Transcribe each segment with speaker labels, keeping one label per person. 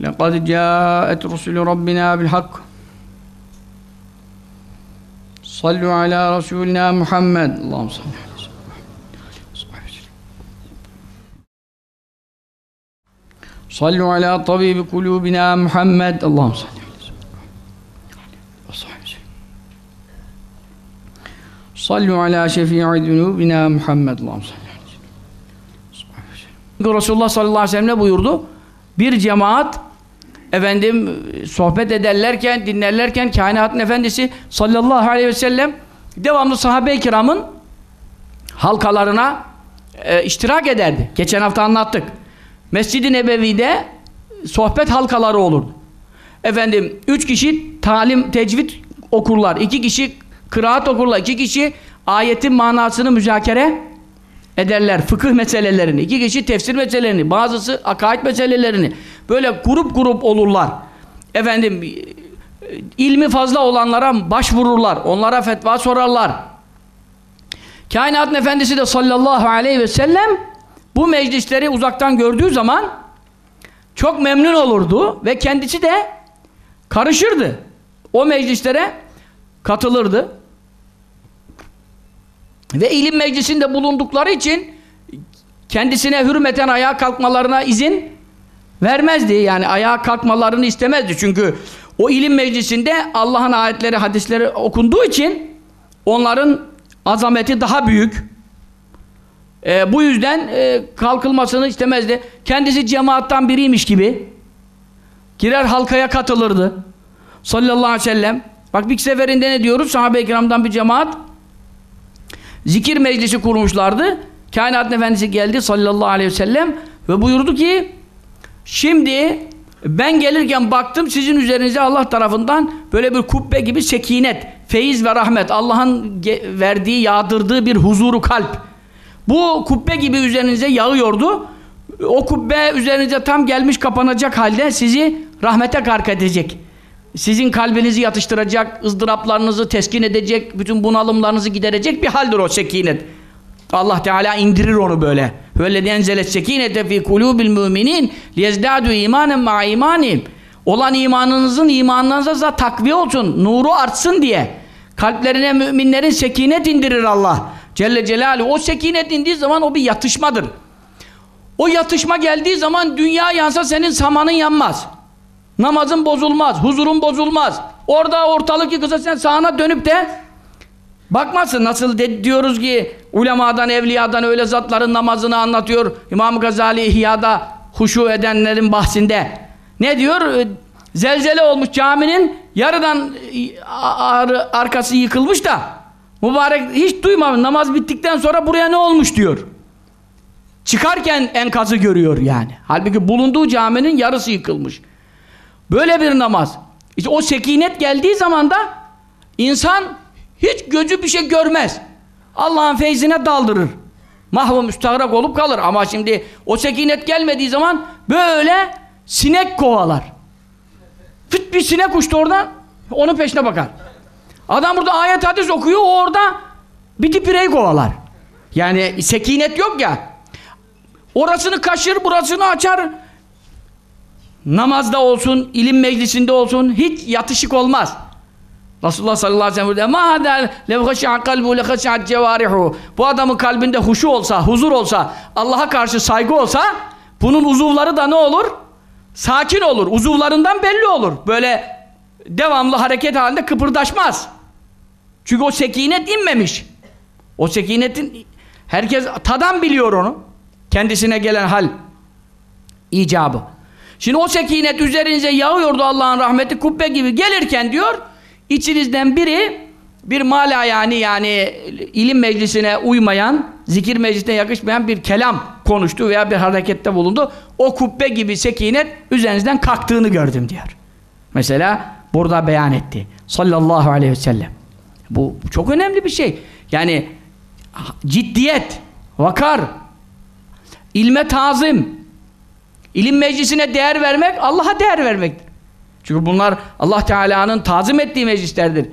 Speaker 1: لقد جاءت رسل ربنا بالحق صلوا على رسولنا محمد اللهم صل على صلوا على طبيب قلوبنا محمد اللهم صل على صلوا على شفيع ذنوبنا محمد اللهم صل Resulullah sallallahu aleyhi ve sellem ne buyurdu? Bir cemaat efendim sohbet ederlerken, dinlerlerken kainatın efendisi sallallahu aleyhi ve sellem devamlı sahabe-i kiramın halkalarına e, iştirak ederdi. Geçen hafta anlattık. Mescid-i Nebevi'de sohbet halkaları olurdu. Efendim üç kişi talim, tecvid okurlar. iki kişi kıraat okurlar. iki kişi ayetin manasını müzakere ederler. Fıkıh meselelerini. iki kişi tefsir meselelerini. Bazısı akaid meselelerini. Böyle grup grup olurlar. Efendim ilmi fazla olanlara başvururlar. Onlara fetva sorarlar. Kainatın efendisi de sallallahu aleyhi ve sellem bu meclisleri uzaktan gördüğü zaman çok memnun olurdu ve kendisi de karışırdı. O meclislere katılırdı. Ve ilim meclisinde bulundukları için kendisine hürmeten ayağa kalkmalarına izin vermezdi. Yani ayağa kalkmalarını istemezdi. Çünkü o ilim meclisinde Allah'ın ayetleri, hadisleri okunduğu için onların azameti daha büyük. E, bu yüzden e, kalkılmasını istemezdi. Kendisi cemaattan biriymiş gibi girer halkaya katılırdı. Sallallahu aleyhi ve sellem. Bak bir seferinde ne diyoruz? Sahabe-i kiramdan bir cemaat zikir meclisi kurmuşlardı. Kainatın Efendisi geldi sallallahu aleyhi ve sellem ve buyurdu ki şimdi ben gelirken baktım sizin üzerinize Allah tarafından böyle bir kubbe gibi sekinet, feyiz ve rahmet Allah'ın verdiği, yağdırdığı bir huzuru kalp. Bu kubbe gibi üzerinize yağıyordu. O kubbe üzerinize tam gelmiş kapanacak halde sizi rahmete gark edecek. Sizin kalbinizi yatıştıracak, ızdıraplarınızı teskin edecek, bütün bunalımlarınızı giderecek bir haldir o sekinet. Allah Teala indirir onu böyle. Vellezî enzelet sekînete fî kulûbil müminin liyezdâdû îmânen ma'a îmânihim. Olan imanınızın imanlarınıza takviye olsun, nuru artsın diye. Kalplerine müminlerin sekinet indirir Allah. Celle Celaluhu. O sekinet indiği zaman o bir yatışmadır. O yatışma geldiği zaman dünya yansa senin samanın yanmaz. Namazın bozulmaz, huzurun bozulmaz. Orada ortalık yıkılsa sen sağına dönüp de bakmazsın. Nasıl de, diyoruz ki ulemadan, evliyadan öyle zatların namazını anlatıyor. İmam Gazali İhya'da huşu edenlerin bahsinde. Ne diyor? Zelzele olmuş caminin yarıdan ar arkası yıkılmış da mübarek hiç duymamış. Namaz bittikten sonra buraya ne olmuş diyor. Çıkarken enkazı görüyor yani. Halbuki bulunduğu caminin yarısı yıkılmış. Böyle bir namaz. İşte o sekinet geldiği zaman da insan hiç gözü bir şey görmez. Allah'ın feyzine daldırır. Mahvu müstahrak olup kalır. Ama şimdi o sekinet gelmediği zaman böyle sinek kovalar. Fıt bir sinek uçtu oradan. Onun peşine bakar. Adam burada ayet hadis okuyor. O orada bir dipireyi kovalar. Yani sekinet yok ya. Orasını kaşır, burasını açar. Namazda olsun, ilim meclisinde olsun hiç yatışık olmaz. Resulullah sallallahu aleyhi ve sellem ma hada lev khashi'a kalbu le khashi'at cevarihu. Bu adamın kalbinde huşu olsa, huzur olsa, Allah'a karşı saygı olsa bunun uzuvları da ne olur? Sakin olur. Uzuvlarından belli olur. Böyle devamlı hareket halinde kıpırdaşmaz. Çünkü o sekinet inmemiş. O sekinetin herkes tadan biliyor onu. Kendisine gelen hal icabı. Şimdi o sekinet üzerinize yağıyordu Allah'ın rahmeti kubbe gibi gelirken diyor içinizden biri bir mala yani yani ilim meclisine uymayan zikir meclisine yakışmayan bir kelam konuştu veya bir harekette bulundu. O kubbe gibi sekinet üzerinizden kalktığını gördüm diyor. Mesela burada beyan etti. Sallallahu aleyhi ve sellem. Bu çok önemli bir şey. Yani ciddiyet, vakar, ilme tazim, ilim meclisine değer vermek, Allah'a değer vermektir. Çünkü bunlar Allah Teala'nın tazim ettiği meclislerdir.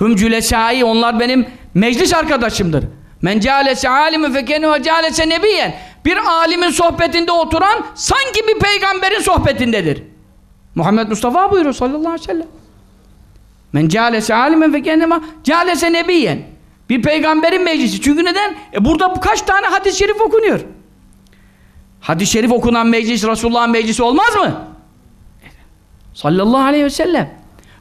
Speaker 1: Hüm cülesâi, onlar benim meclis arkadaşımdır. Men cealese alimin fekenu ve cealese nebiyen. Bir alimin sohbetinde oturan sanki bir peygamberin sohbetindedir. Muhammed Mustafa buyuruyor sallallahu aleyhi ve sellem. Men cealese alimen fekennema cealese nebiyen. Bir peygamberin meclisi. Çünkü neden? E burada kaç tane hadis-i şerif okunuyor. Hadis-i şerif okunan meclis Resulullah'ın meclisi olmaz mı? Sallallahu aleyhi ve sellem.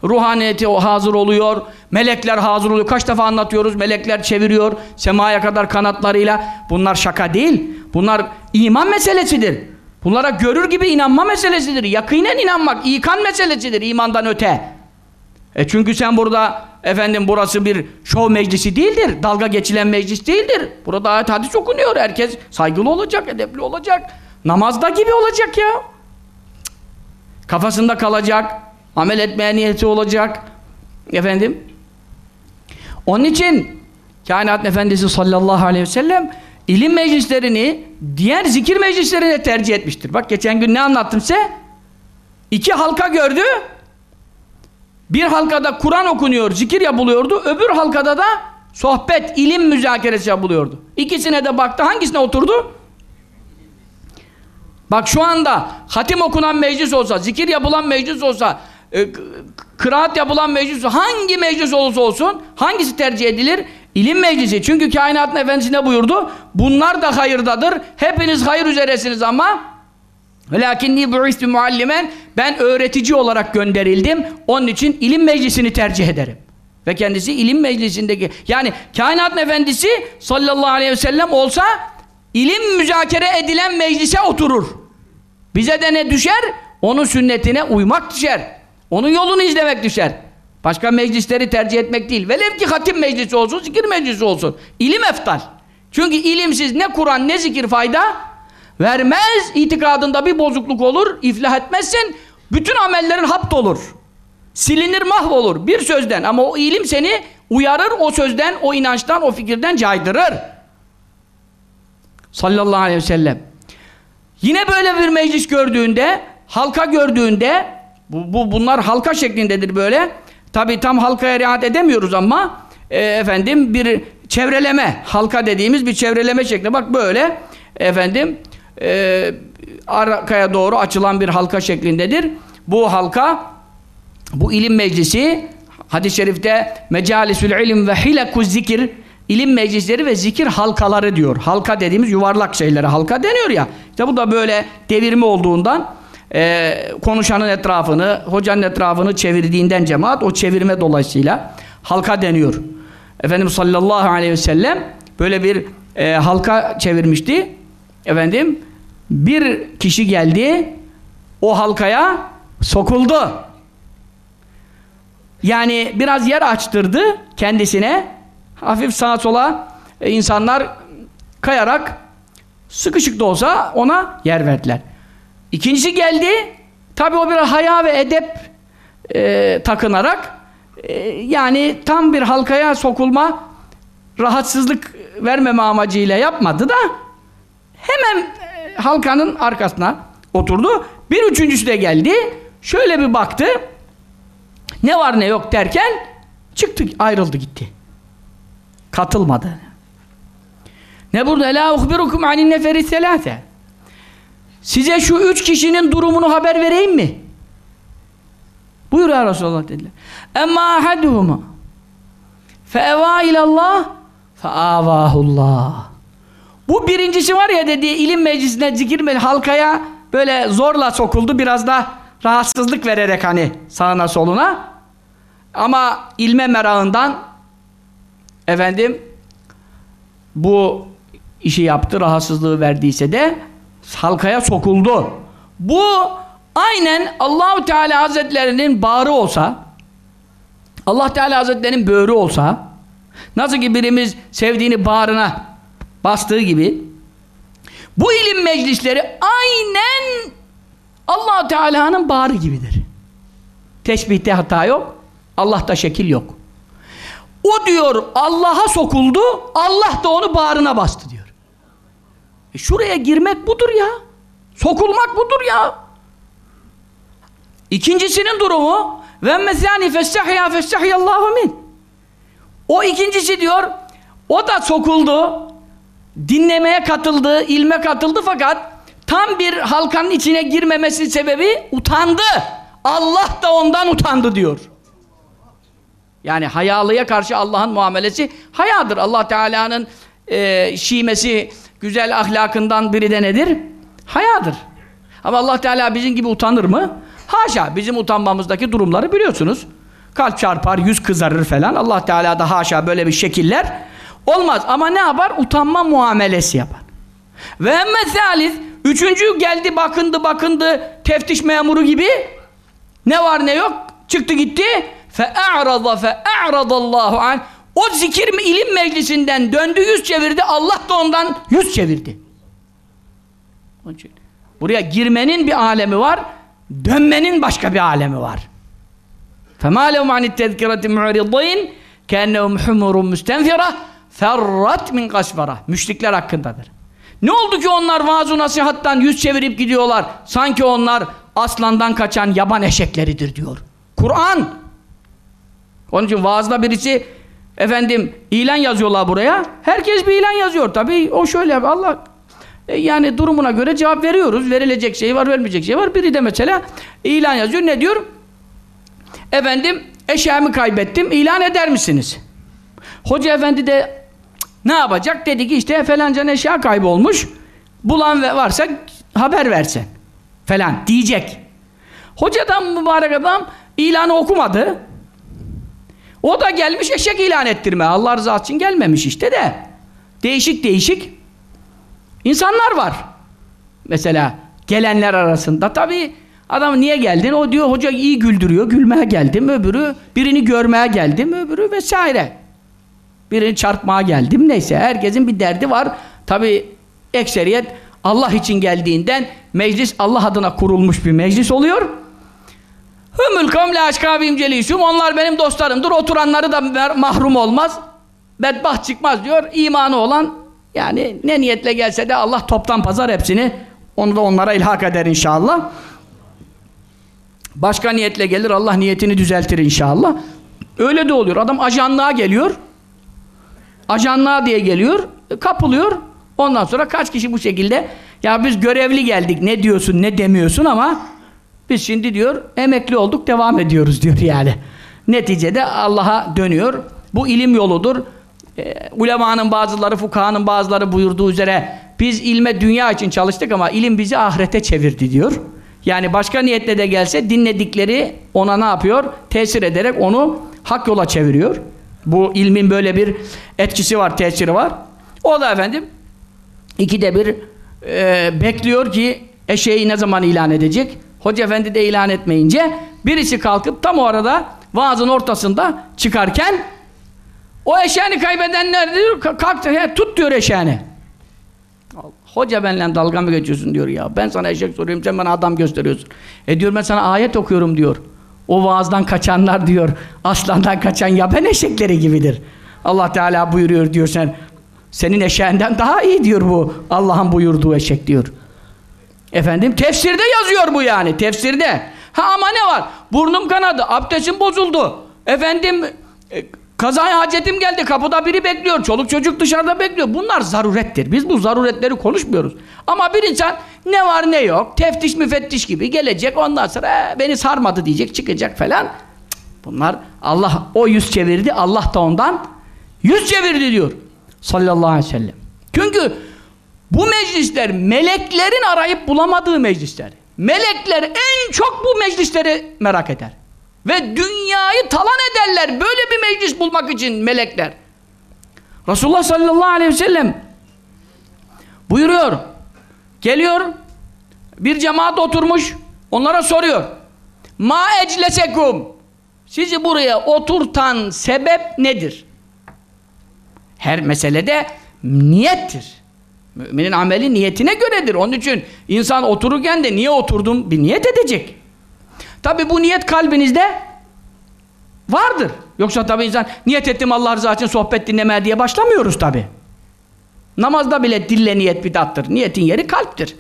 Speaker 1: Ruhaniyeti hazır oluyor. Melekler hazır oluyor. Kaç defa anlatıyoruz. Melekler çeviriyor. Semaya kadar kanatlarıyla. Bunlar şaka değil. Bunlar iman meselesidir. Bunlara görür gibi inanma meselesidir. Yakinen inanmak, ikan meselesidir imandan öte. E çünkü sen burada efendim burası bir şov meclisi değildir. Dalga geçilen meclis değildir. Burada ayet hadis okunuyor. Herkes saygılı olacak, edepli olacak. Namazda gibi olacak ya. Kafasında kalacak. Amel etmeye niyeti olacak. Efendim. Onun için Kainat Efendisi sallallahu aleyhi ve sellem ilim meclislerini diğer zikir meclislerine tercih etmiştir. Bak geçen gün ne anlattım size? İki halka gördü. Bir halkada Kur'an okunuyor, zikir yapılıyordu. Öbür halkada da sohbet, ilim müzakeresi yapılıyordu. İkisine de baktı. Hangisine oturdu? Bak şu anda hatim okunan meclis olsa, zikir yapılan meclis olsa, e, kıraat yapılan meclis olsa, hangi meclis olursa olsun, hangisi tercih edilir? İlim meclisi. Çünkü kainatın efendisi ne buyurdu? Bunlar da hayırdadır. Hepiniz hayır üzeresiniz ama Velakinni bu'ismi muallimen ben öğretici olarak gönderildim. Onun için ilim meclisini tercih ederim. Ve kendisi ilim meclisindeki yani kainatın efendisi sallallahu aleyhi ve sellem olsa ilim müzakere edilen meclise oturur. Bize de ne düşer? Onun sünnetine uymak düşer. Onun yolunu izlemek düşer. Başka meclisleri tercih etmek değil. Velev ki hatim meclisi olsun, zikir meclisi olsun. İlim eftal. Çünkü ilimsiz ne Kur'an ne zikir fayda vermez. İtikadında bir bozukluk olur, iflah etmezsen bütün amellerin hapt olur. Silinir, mahvolur bir sözden ama o ilim seni uyarır o sözden, o inançtan, o fikirden caydırır. Sallallahu aleyhi ve sellem. Yine böyle bir meclis gördüğünde, halka gördüğünde, bu, bu bunlar halka şeklindedir böyle. Tabi tam halkaya riayet edemiyoruz ama e, efendim bir çevreleme, halka dediğimiz bir çevreleme şekli. Bak böyle efendim e, arkaya doğru açılan bir halka şeklindedir. Bu halka bu ilim meclisi hadis-i şerifte mecalisül ilim ve hilekuz zikir ilim meclisleri ve zikir halkaları diyor. Halka dediğimiz yuvarlak şeylere halka deniyor ya. İşte bu da böyle devirme olduğundan e, konuşanın etrafını, hocanın etrafını çevirdiğinden cemaat o çevirme dolayısıyla halka deniyor. Efendimiz sallallahu aleyhi ve sellem böyle bir e, halka çevirmişti. Efendim bir kişi geldi o halkaya sokuldu. Yani biraz yer açtırdı kendisine. Hafif sağa sola e, insanlar kayarak sıkışık da olsa ona yer verdiler. İkincisi geldi. Tabi o bir haya ve edep e, takınarak e, yani tam bir halkaya sokulma rahatsızlık vermeme amacıyla yapmadı da hemen e, halkanın arkasına oturdu. Bir üçüncüsü de geldi. Şöyle bir baktı. Ne var ne yok derken çıktı ayrıldı gitti. Katılmadı. Ne burada? La uhbirukum anin neferi selate. Size şu üç kişinin durumunu haber vereyim mi? Buyur ya Resulallah dediler. Emma ahaduhuma feeva ilallah feavahullah. Bu birincisi var ya dediği ilim meclisine, zikir halkaya böyle zorla sokuldu. Biraz da rahatsızlık vererek hani sağına soluna. Ama ilme merağından efendim bu işi yaptı, rahatsızlığı verdiyse de halkaya sokuldu. Bu aynen Allahu Teala Hazretlerinin bağrı olsa Allah Teala Hazretlerinin böğrü olsa nasıl ki birimiz sevdiğini bağrına bastığı gibi Bu ilim meclisleri aynen allah Teala'nın bağrı gibidir. Teşbihte hata yok. Allah'ta şekil yok. O diyor Allah'a sokuldu, Allah da onu bağrına bastı diyor. E şuraya girmek budur ya. Sokulmak budur ya. İkincisinin durumu ve mesani festahya festahiyallahu min. O ikincisi diyor o da sokuldu. Dinlemeye katıldı, ilme katıldı fakat tam bir halkanın içine girmemesinin sebebi utandı. Allah da ondan utandı diyor. Yani hayalıya karşı Allah'ın muamelesi hayadır. Allah Teala'nın e, şiimesi, güzel ahlakından biri de nedir? Hayadır. Ama Allah Teala bizim gibi utanır mı? Haşa. Bizim utanmamızdaki durumları biliyorsunuz. Kalp çarpar, yüz kızarır falan. Allah Teala da haşa böyle bir şekiller olmaz. Ama ne yapar? Utanma muamelesi yapar. Ve emme salis, üçüncü geldi bakındı bakındı teftiş memuru gibi ne var ne yok çıktı gitti fe'a'rada fe'a'radallahu an o zikir ilim meclisinden döndü yüz çevirdi Allah da ondan yüz çevirdi. Onun için buraya girmenin bir alemi var dönmenin başka bir alemi var. فَمَا لَهُمْ عَنِ التَّذْكِرَةِ مُعْرِضِينَ كَأَنَّهُمْ حُمُرٌ مُسْتَنْفِرَةٌ ferrat min kasvara. Müşrikler hakkındadır. Ne oldu ki onlar vaaz nasihattan yüz çevirip gidiyorlar? Sanki onlar aslandan kaçan yaban eşekleridir diyor. Kur'an. Onun için vaazda birisi efendim ilan yazıyorlar buraya. Herkes bir ilan yazıyor. Tabii o şöyle Allah e, yani durumuna göre cevap veriyoruz. Verilecek şey var, vermeyecek şey var. Biri de mesela ilan yazıyor. Ne diyor? Efendim eşyamı kaybettim. İlan eder misiniz? Hoca efendi de ne yapacak? Dedi ki işte falanca eşya kaybolmuş. Bulan varsa haber versen. Falan diyecek. Hocadan mübarek adam ilanı okumadı. O da gelmiş eşek ilan ettirme. Allah rızası için gelmemiş işte de. Değişik değişik insanlar var. Mesela gelenler arasında tabi adam niye geldin? O diyor hoca iyi güldürüyor. Gülmeye geldim. Öbürü birini görmeye geldim. Öbürü vesaire. Birini çarpmaya geldim. Neyse herkesin bir derdi var. Tabi ekseriyet Allah için geldiğinden meclis Allah adına kurulmuş bir meclis oluyor. Hümül kavmle aşkabim celisum onlar benim dostlarımdır. Oturanları da mahrum olmaz. Bedbaht çıkmaz diyor. İmanı olan yani ne niyetle gelse de Allah toptan pazar hepsini onu da onlara ilhak eder inşallah. Başka niyetle gelir Allah niyetini düzeltir inşallah. Öyle de oluyor. Adam ajanlığa geliyor. Ajanlığa diye geliyor. Kapılıyor. Ondan sonra kaç kişi bu şekilde ya biz görevli geldik ne diyorsun ne demiyorsun ama biz şimdi diyor emekli olduk devam ediyoruz diyor yani. Neticede Allah'a dönüyor. Bu ilim yoludur. E, ulemanın bazıları, fukahanın bazıları buyurduğu üzere biz ilme dünya için çalıştık ama ilim bizi ahirete çevirdi diyor. Yani başka niyetle de gelse dinledikleri ona ne yapıyor? Tesir ederek onu hak yola çeviriyor. Bu ilmin böyle bir etkisi var, tesiri var. O da efendim ikide bir e, bekliyor ki eşeği ne zaman ilan edecek? Hoca efendi de ilan etmeyince birisi kalkıp tam o arada vaazın ortasında çıkarken o eşeğini kaybedenler diyor kalktı he, tut diyor eşeğini. Hoca benimle dalga mı geçiyorsun diyor ya. Ben sana eşek soruyorum sen bana adam gösteriyorsun. E diyor ben sana ayet okuyorum diyor. O vaazdan kaçanlar diyor aslandan kaçan yaban eşekleri gibidir. Allah Teala buyuruyor diyor sen senin eşeğinden daha iyi diyor bu Allah'ın buyurduğu eşek diyor. Efendim tefsirde yazıyor bu yani tefsirde. Ha ama ne var? Burnum kanadı, abdestim bozuldu. Efendim e, kazaya hacetim geldi, kapıda biri bekliyor, çoluk çocuk dışarıda bekliyor. Bunlar zarurettir. Biz bu zaruretleri konuşmuyoruz. Ama bir insan ne var ne yok, teftiş müfettiş gibi gelecek ondan sonra e, beni sarmadı diyecek, çıkacak falan. Bunlar Allah o yüz çevirdi, Allah da ondan yüz çevirdi diyor. Sallallahu aleyhi ve sellem. Çünkü bu meclisler meleklerin arayıp bulamadığı meclisler. Melekler en çok bu meclisleri merak eder. Ve dünyayı talan ederler böyle bir meclis bulmak için melekler. Resulullah sallallahu aleyhi ve sellem buyuruyor. Geliyor bir cemaat oturmuş onlara soruyor. Ma eclesekum sizi buraya oturtan sebep nedir? Her meselede niyettir. Müminin ameli niyetine göredir. Onun için insan otururken de niye oturdum bir niyet edecek. Tabi bu niyet kalbinizde vardır. Yoksa tabi insan niyet ettim Allah rızası için sohbet dinlemeye diye başlamıyoruz tabi. Namazda bile dille niyet bidattır. Niyetin yeri kalptir.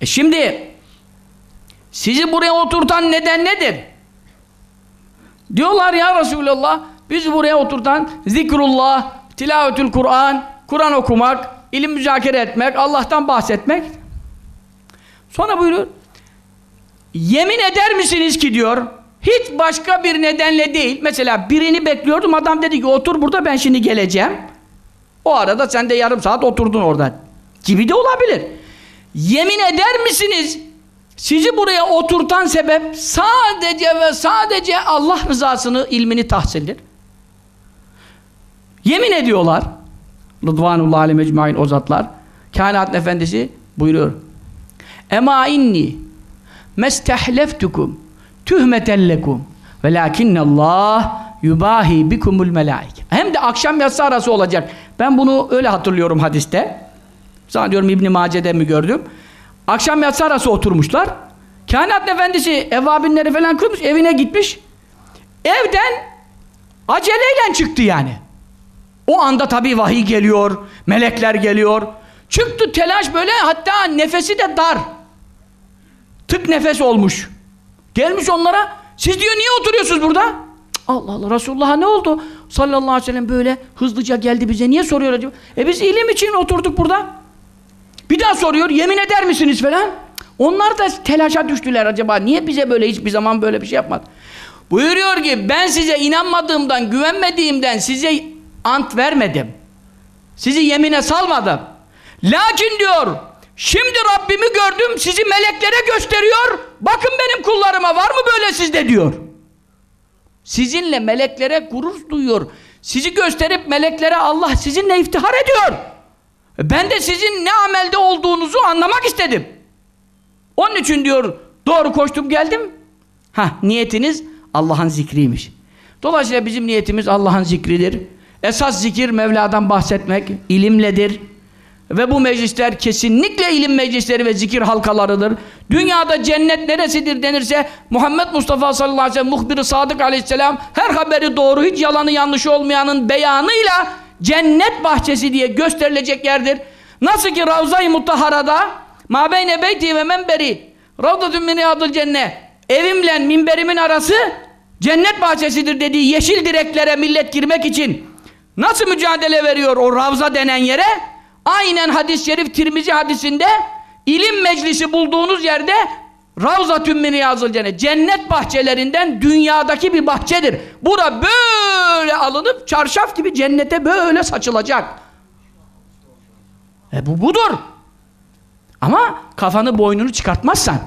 Speaker 1: E şimdi sizi buraya oturtan neden nedir? Diyorlar ya Resulallah biz buraya oturtan zikrullah, tilavetül Kur'an, Kur'an okumak, ilim müzakere etmek, Allah'tan bahsetmek. Sonra buyuruyor yemin eder misiniz ki diyor hiç başka bir nedenle değil. Mesela birini bekliyordum adam dedi ki otur burada ben şimdi geleceğim. O arada sen de yarım saat oturdun orada. Gibi de olabilir. Yemin eder misiniz? Sizi buraya oturtan sebep sadece ve sadece Allah rızasını, ilmini tahsildir. Yemin ediyorlar. Rıdvanullah aleyhi mecmain o zatlar. Kainat efendisi buyuruyor. Ema inni mestehleftukum tühmeten lekum velakinnallah yubahi bikumul melaike. Hem de akşam yatsı arası olacak. Ben bunu öyle hatırlıyorum hadiste. Zannediyorum İbn Mace'de mi gördüm? Akşam yatsı arası oturmuşlar. Kainat efendisi evvabinleri falan kırmış, evine gitmiş. Evden aceleyle çıktı yani. O anda tabii vahiy geliyor, melekler geliyor. Çıktı telaş böyle hatta nefesi de dar. Tık nefes olmuş. Gelmiş onlara, siz diyor niye oturuyorsunuz burada? Allah Allah Resulullah'a ne oldu? Sallallahu aleyhi ve sellem böyle hızlıca geldi bize niye soruyor acaba? E biz ilim için oturduk burada. Bir daha soruyor yemin eder misiniz falan. Onlar da telaşa düştüler acaba niye bize böyle hiçbir zaman böyle bir şey yapmadı. Buyuruyor ki ben size inanmadığımdan güvenmediğimden size ant vermedim. Sizi yemine salmadım. Lakin diyor şimdi Rabbimi gördüm sizi meleklere gösteriyor. Bakın benim kullarıma var mı böyle sizde diyor. Sizinle meleklere gurur duyuyor. Sizi gösterip meleklere Allah sizinle iftihar ediyor. Ben de sizin ne amelde olduğunuzu anlamak istedim. Onun için diyor doğru koştum geldim. Ha niyetiniz Allah'ın zikriymiş. Dolayısıyla bizim niyetimiz Allah'ın zikridir. Esas zikir Mevla'dan bahsetmek, ilimledir. Ve bu meclisler kesinlikle ilim meclisleri ve zikir halkalarıdır. Dünyada cennet neresidir denirse Muhammed Mustafa sallallahu aleyhi ve sellem muhbir Sadık aleyhisselam her haberi doğru hiç yalanı yanlışı olmayanın beyanıyla cennet bahçesi diye gösterilecek yerdir. Nasıl ki Ravza-i Mutahara'da ma beyne beyti ve memberi ravdatun min riyadil cennet evimle minberimin arası cennet bahçesidir dediği yeşil direklere millet girmek için nasıl mücadele veriyor o Ravza denen yere aynen hadis-i şerif Tirmizi hadisinde ilim meclisi bulduğunuz yerde Ravzatün min cennet cennet bahçelerinden dünyadaki bir bahçedir. Bura böyle alınıp çarşaf gibi cennete böyle saçılacak. E bu budur. Ama kafanı boynunu çıkartmazsan,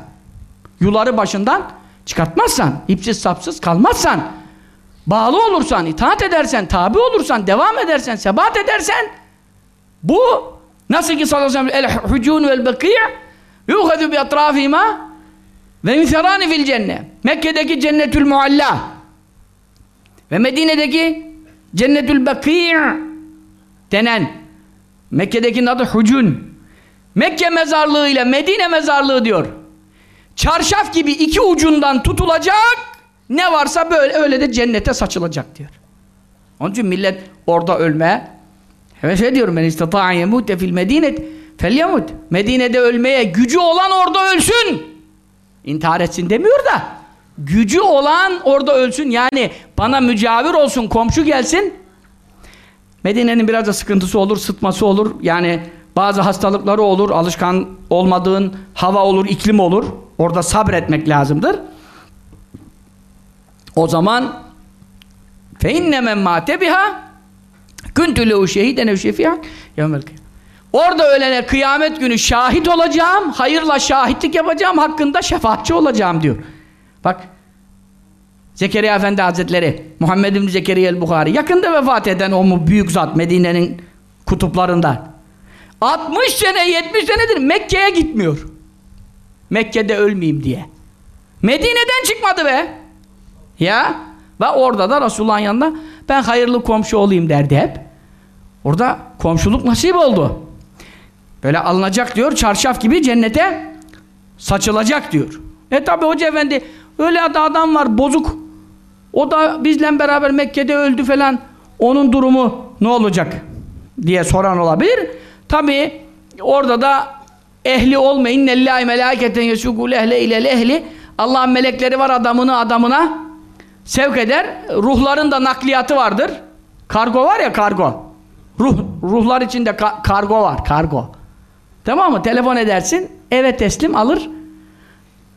Speaker 1: yuları başından çıkartmazsan, ipsiz sapsız kalmazsan, bağlı olursan, itaat edersen, tabi olursan, devam edersen, sebat edersen, bu nasıl ki sallallahu aleyhi ve sellem el-hucun vel-bekî' yuhadu bi atrafihima ve miserani fil cennet. Mekke'deki cennetül mualla ve Medine'deki cennetül bekî' denen Mekke'dekinin adı hucun. Mekke mezarlığı ile Medine mezarlığı diyor. Çarşaf gibi iki ucundan tutulacak ne varsa böyle öyle de cennete saçılacak diyor. Onun için millet orada ölmeye heves ediyorum ben istata'a yemute fil medinet felyemut. Medine'de ölmeye gücü olan orada ölsün. İntihar etsin demiyor da gücü olan orada ölsün. Yani bana mücavir olsun, komşu gelsin. Medine'nin biraz da sıkıntısı olur, sıtması olur. Yani bazı hastalıkları olur, alışkan olmadığın hava olur, iklim olur. Orada sabretmek lazımdır. O zaman فَاِنَّ مَنْ مَاتَ بِهَا Güntü lehu şehiden ev şefiyan. Orada ölene kıyamet günü şahit olacağım, hayırla şahitlik yapacağım, hakkında şefaatçi olacağım diyor. Bak, Zekeriya Efendi Hazretleri, Muhammed bin Zekeriya el-Bukhari, yakında vefat eden o mu büyük zat Medine'nin kutuplarında. 60 sene, 70 senedir Mekke'ye gitmiyor. Mekke'de ölmeyeyim diye. Medine'den çıkmadı be. Ya, ve orada da Resulullah'ın yanında ben hayırlı komşu olayım derdi hep. Orada komşuluk nasip oldu. Böyle alınacak diyor, çarşaf gibi cennete saçılacak diyor. E tabi hoca efendi öyle adam var bozuk. O da bizle beraber Mekke'de öldü falan. Onun durumu ne olacak diye soran olabilir. Tabi orada da ehli olmayın. Lillahi melâketen yesûgûl ehle ile ehli. Allah'ın melekleri var adamını adamına sevk eder. Ruhların da nakliyatı vardır. Kargo var ya kargo. Ruh, ruhlar içinde ka kargo var. Kargo. Tamam mı? Telefon edersin. Eve teslim alır.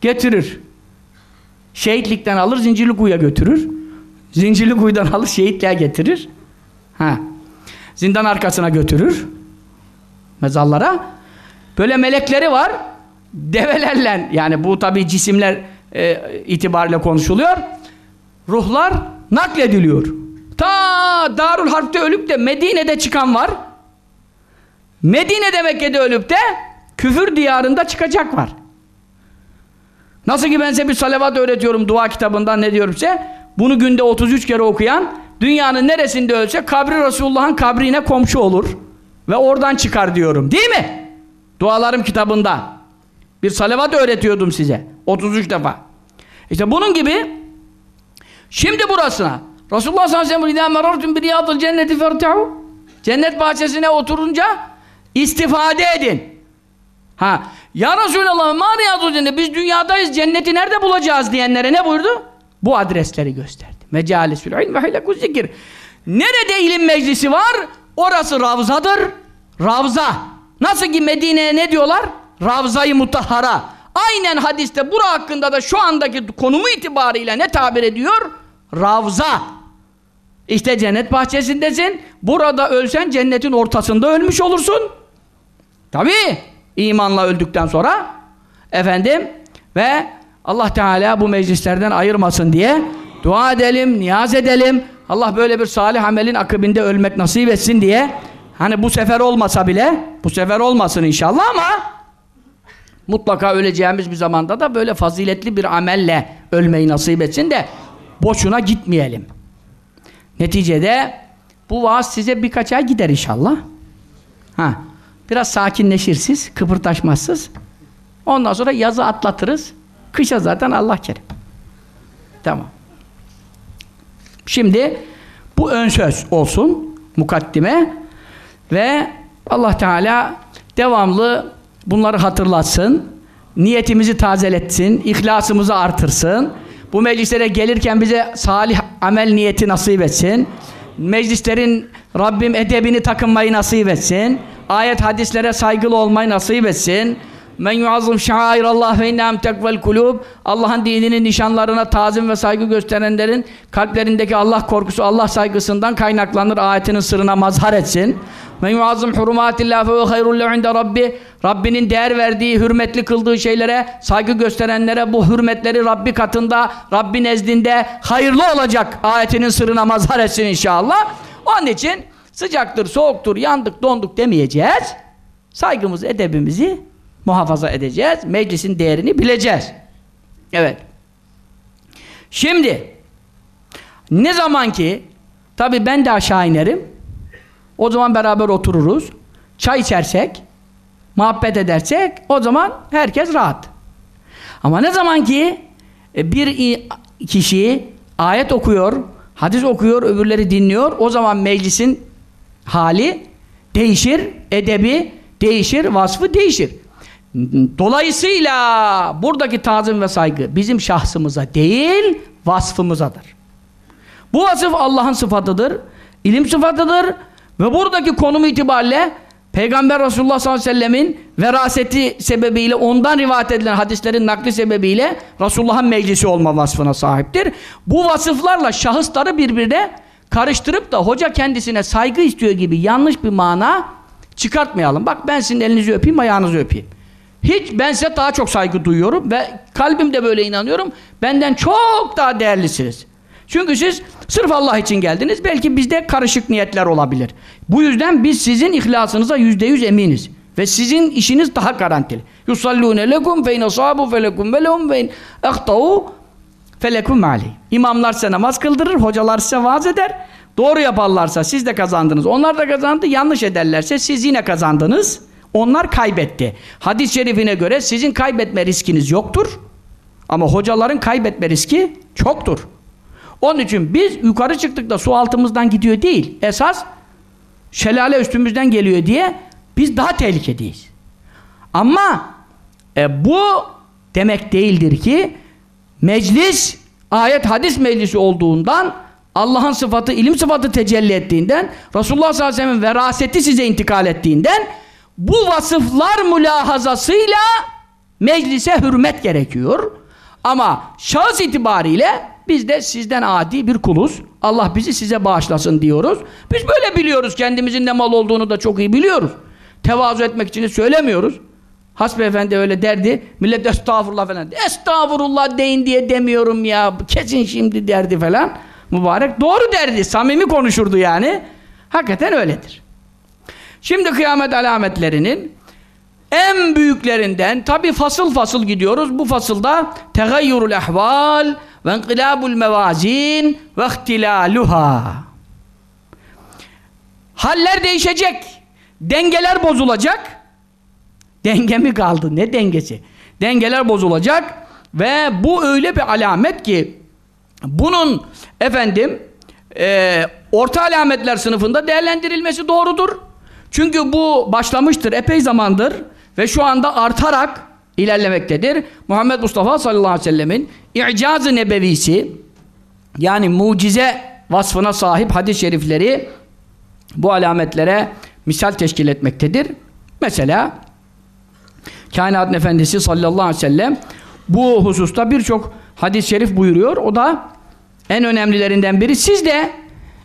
Speaker 1: Getirir. Şehitlikten alır. Zincirlikuyu'ya götürür. Zincirlikuyu'dan alır. Şehitliğe getirir. Ha. Zindan arkasına götürür. Mezallara. Böyle melekleri var. Develerle yani bu tabi cisimler e, itibariyle konuşuluyor. Ruhlar naklediliyor. Ta Darül Harp'te ölüp de Medine'de çıkan var. Medine'de Mekke'de ölüp de küfür diyarında çıkacak var. Nasıl ki ben size bir salavat öğretiyorum dua kitabından ne diyorum size? Bunu günde 33 kere okuyan dünyanın neresinde ölse kabri Resulullah'ın kabrine komşu olur. Ve oradan çıkar diyorum. Değil mi? Dualarım kitabında. Bir salavat öğretiyordum size. 33 defa. İşte bunun gibi şimdi burasına Resulullah sallallahu aleyhi ve sellem merartum bi riyadil cenneti ferta'u Cennet bahçesine oturunca istifade edin. Ha, ya Resulallah ma riyadil cennet biz dünyadayız cenneti nerede bulacağız diyenlere ne buyurdu? Bu adresleri gösterdi. Mecalisül ilm ve hilekuz zikir. Nerede ilim meclisi var? Orası Ravzadır. Ravza. Nasıl ki Medine'ye ne diyorlar? Ravza-i Mutahhara. Aynen hadiste bura hakkında da şu andaki konumu itibariyle ne tabir ediyor? Ravza. İşte cennet bahçesindesin. Burada ölsen cennetin ortasında ölmüş olursun. Tabi imanla öldükten sonra efendim ve Allah Teala bu meclislerden ayırmasın diye dua edelim, niyaz edelim. Allah böyle bir salih amelin akıbinde ölmek nasip etsin diye hani bu sefer olmasa bile bu sefer olmasın inşallah ama mutlaka öleceğimiz bir zamanda da böyle faziletli bir amelle ölmeyi nasip etsin de boşuna gitmeyelim. Neticede bu vaaz size birkaç ay gider inşallah. Ha, biraz sakinleşirsiz, kıpırtaşmazsız. Ondan sonra yazı atlatırız. Kışa zaten Allah kerim. Tamam. Şimdi bu ön söz olsun, mukaddime ve Allah Teala devamlı bunları hatırlatsın, niyetimizi tazeletsin, ihlasımızı artırsın. Bu meclislere gelirken bize salih amel niyeti nasip etsin. Meclislerin Rabbim edebini takınmayı nasip etsin. Ayet hadislere saygılı olmayı nasip etsin. Men yuazzım şairallah ve innehum tekvel kulub. Allah'ın dininin nişanlarına tazim ve saygı gösterenlerin kalplerindeki Allah korkusu, Allah saygısından kaynaklanır. Ayetinin sırrına mazhar etsin. Men yuazzım hurumatillah fe hayrul inde rabbi. Rabbinin değer verdiği, hürmetli kıldığı şeylere saygı gösterenlere bu hürmetleri Rabbi katında, Rabbi nezdinde hayırlı olacak. Ayetinin sırrına mazhar etsin inşallah. Onun için sıcaktır, soğuktur, yandık, donduk demeyeceğiz. Saygımızı, edebimizi muhafaza edeceğiz. Meclisin değerini bileceğiz. Evet. Şimdi ne zaman ki tabi ben de aşağı inerim o zaman beraber otururuz. Çay içersek muhabbet edersek o zaman herkes rahat. Ama ne zaman ki e, bir kişi ayet okuyor, hadis okuyor, öbürleri dinliyor o zaman meclisin hali değişir, edebi değişir, vasfı değişir. Dolayısıyla buradaki tazim ve saygı bizim şahsımıza değil, vasfımızadır. Bu vasıf Allah'ın sıfatıdır, ilim sıfatıdır ve buradaki konum itibariyle Peygamber Resulullah sallallahu aleyhi ve sellemin veraseti sebebiyle ondan rivayet edilen hadislerin nakli sebebiyle Resulullah'ın meclisi olma vasfına sahiptir. Bu vasıflarla şahısları birbirine karıştırıp da hoca kendisine saygı istiyor gibi yanlış bir mana çıkartmayalım. Bak ben sizin elinizi öpeyim, ayağınızı öpeyim. Hiç ben size daha çok saygı duyuyorum ve kalbimde böyle inanıyorum. Benden çok daha değerlisiniz. Çünkü siz sırf Allah için geldiniz. Belki bizde karışık niyetler olabilir. Bu yüzden biz sizin ihlasınıza yüzde yüz eminiz. Ve sizin işiniz daha garantili. Yusallûne lekum fe in asâbu fe lekum ve lehum ve in ehtau fe lekum. İmamlar size namaz kıldırır, hocalar size vaaz eder. Doğru yaparlarsa siz de kazandınız. Onlar da kazandı. Yanlış ederlerse siz yine kazandınız. Onlar kaybetti. Hadis-i şerifine göre sizin kaybetme riskiniz yoktur. Ama hocaların kaybetme riski çoktur. Onun için biz yukarı çıktık da su altımızdan gidiyor değil. Esas şelale üstümüzden geliyor diye biz daha tehlikedeyiz. Ama e, bu demek değildir ki meclis ayet hadis meclisi olduğundan Allah'ın sıfatı, ilim sıfatı tecelli ettiğinden Resulullah sallallahu aleyhi ve sellem'in veraseti size intikal ettiğinden bu vasıflar mülahazasıyla meclise hürmet gerekiyor. Ama şahıs itibariyle biz de sizden adi bir kuluz. Allah bizi size bağışlasın diyoruz. Biz böyle biliyoruz. Kendimizin ne mal olduğunu da çok iyi biliyoruz. Tevazu etmek için söylemiyoruz. Hasbe Efendi öyle derdi. Millet estağfurullah falan. Estağfurullah deyin diye demiyorum ya. Kesin şimdi derdi falan. Mübarek doğru derdi. Samimi konuşurdu yani. Hakikaten öyledir. Şimdi kıyamet alametlerinin en büyüklerinden tabi fasıl fasıl gidiyoruz. Bu fasılda tegayyurul ehval ve inkılabul mevazin ve ihtilaluha. Haller değişecek. Dengeler bozulacak. Denge mi kaldı? Ne dengesi? Dengeler bozulacak ve bu öyle bir alamet ki bunun efendim e, orta alametler sınıfında değerlendirilmesi doğrudur. Çünkü bu başlamıştır epey zamandır ve şu anda artarak ilerlemektedir. Muhammed Mustafa sallallahu aleyhi ve sellemin i'caz-ı nebevisi yani mucize vasfına sahip hadis-i şerifleri bu alametlere misal teşkil etmektedir. Mesela Kainatın Efendisi sallallahu aleyhi ve sellem bu hususta birçok hadis-i şerif buyuruyor. O da en önemlilerinden biri. Siz de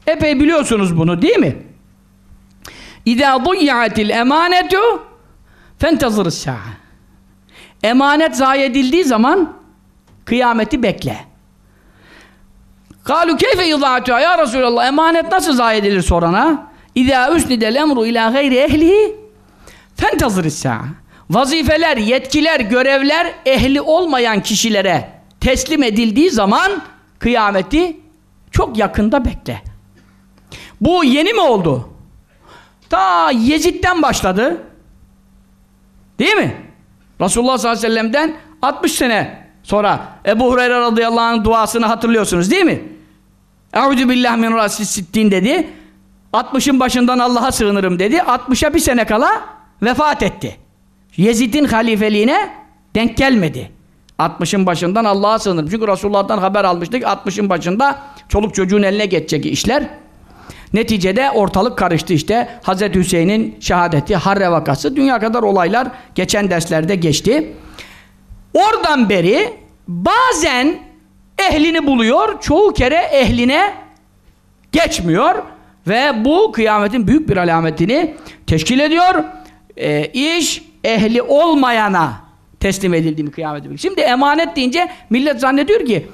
Speaker 1: epey biliyorsunuz bunu değil mi? İzâ duyyatil emanetu fentazır sa'a. Emanet zayi edildiği zaman kıyameti bekle. Kalu keyfe yudâtu ya Resulallah emanet nasıl zayi edilir sorana? İzâ üsnidel emru ilâ gayri ehlihi fentazır sa'a. Vazifeler, yetkiler, görevler ehli olmayan kişilere teslim edildiği zaman kıyameti çok yakında bekle. Bu yeni mi oldu? Ta Yezid'den başladı. Değil mi? Resulullah sallallahu aleyhi ve sellem'den 60 sene sonra Ebu Hureyre radıyallahu anh'ın duasını hatırlıyorsunuz değil mi? Eûzü billah min rasis sittin dedi. 60'ın başından Allah'a sığınırım dedi. 60'a bir sene kala vefat etti. Yezid'in halifeliğine denk gelmedi. 60'ın başından Allah'a sığınırım. Çünkü Resulullah'tan haber almıştık. 60'ın başında çoluk çocuğun eline geçecek işler. Neticede ortalık karıştı işte. Hazreti Hüseyin'in şehadeti, Harre vakası, dünya kadar olaylar geçen derslerde geçti. Oradan beri bazen ehlini buluyor, çoğu kere ehline geçmiyor ve bu kıyametin büyük bir alametini teşkil ediyor. E, iş ehli olmayana teslim edildiğimi kıyameti. Şimdi emanet deyince millet zannediyor ki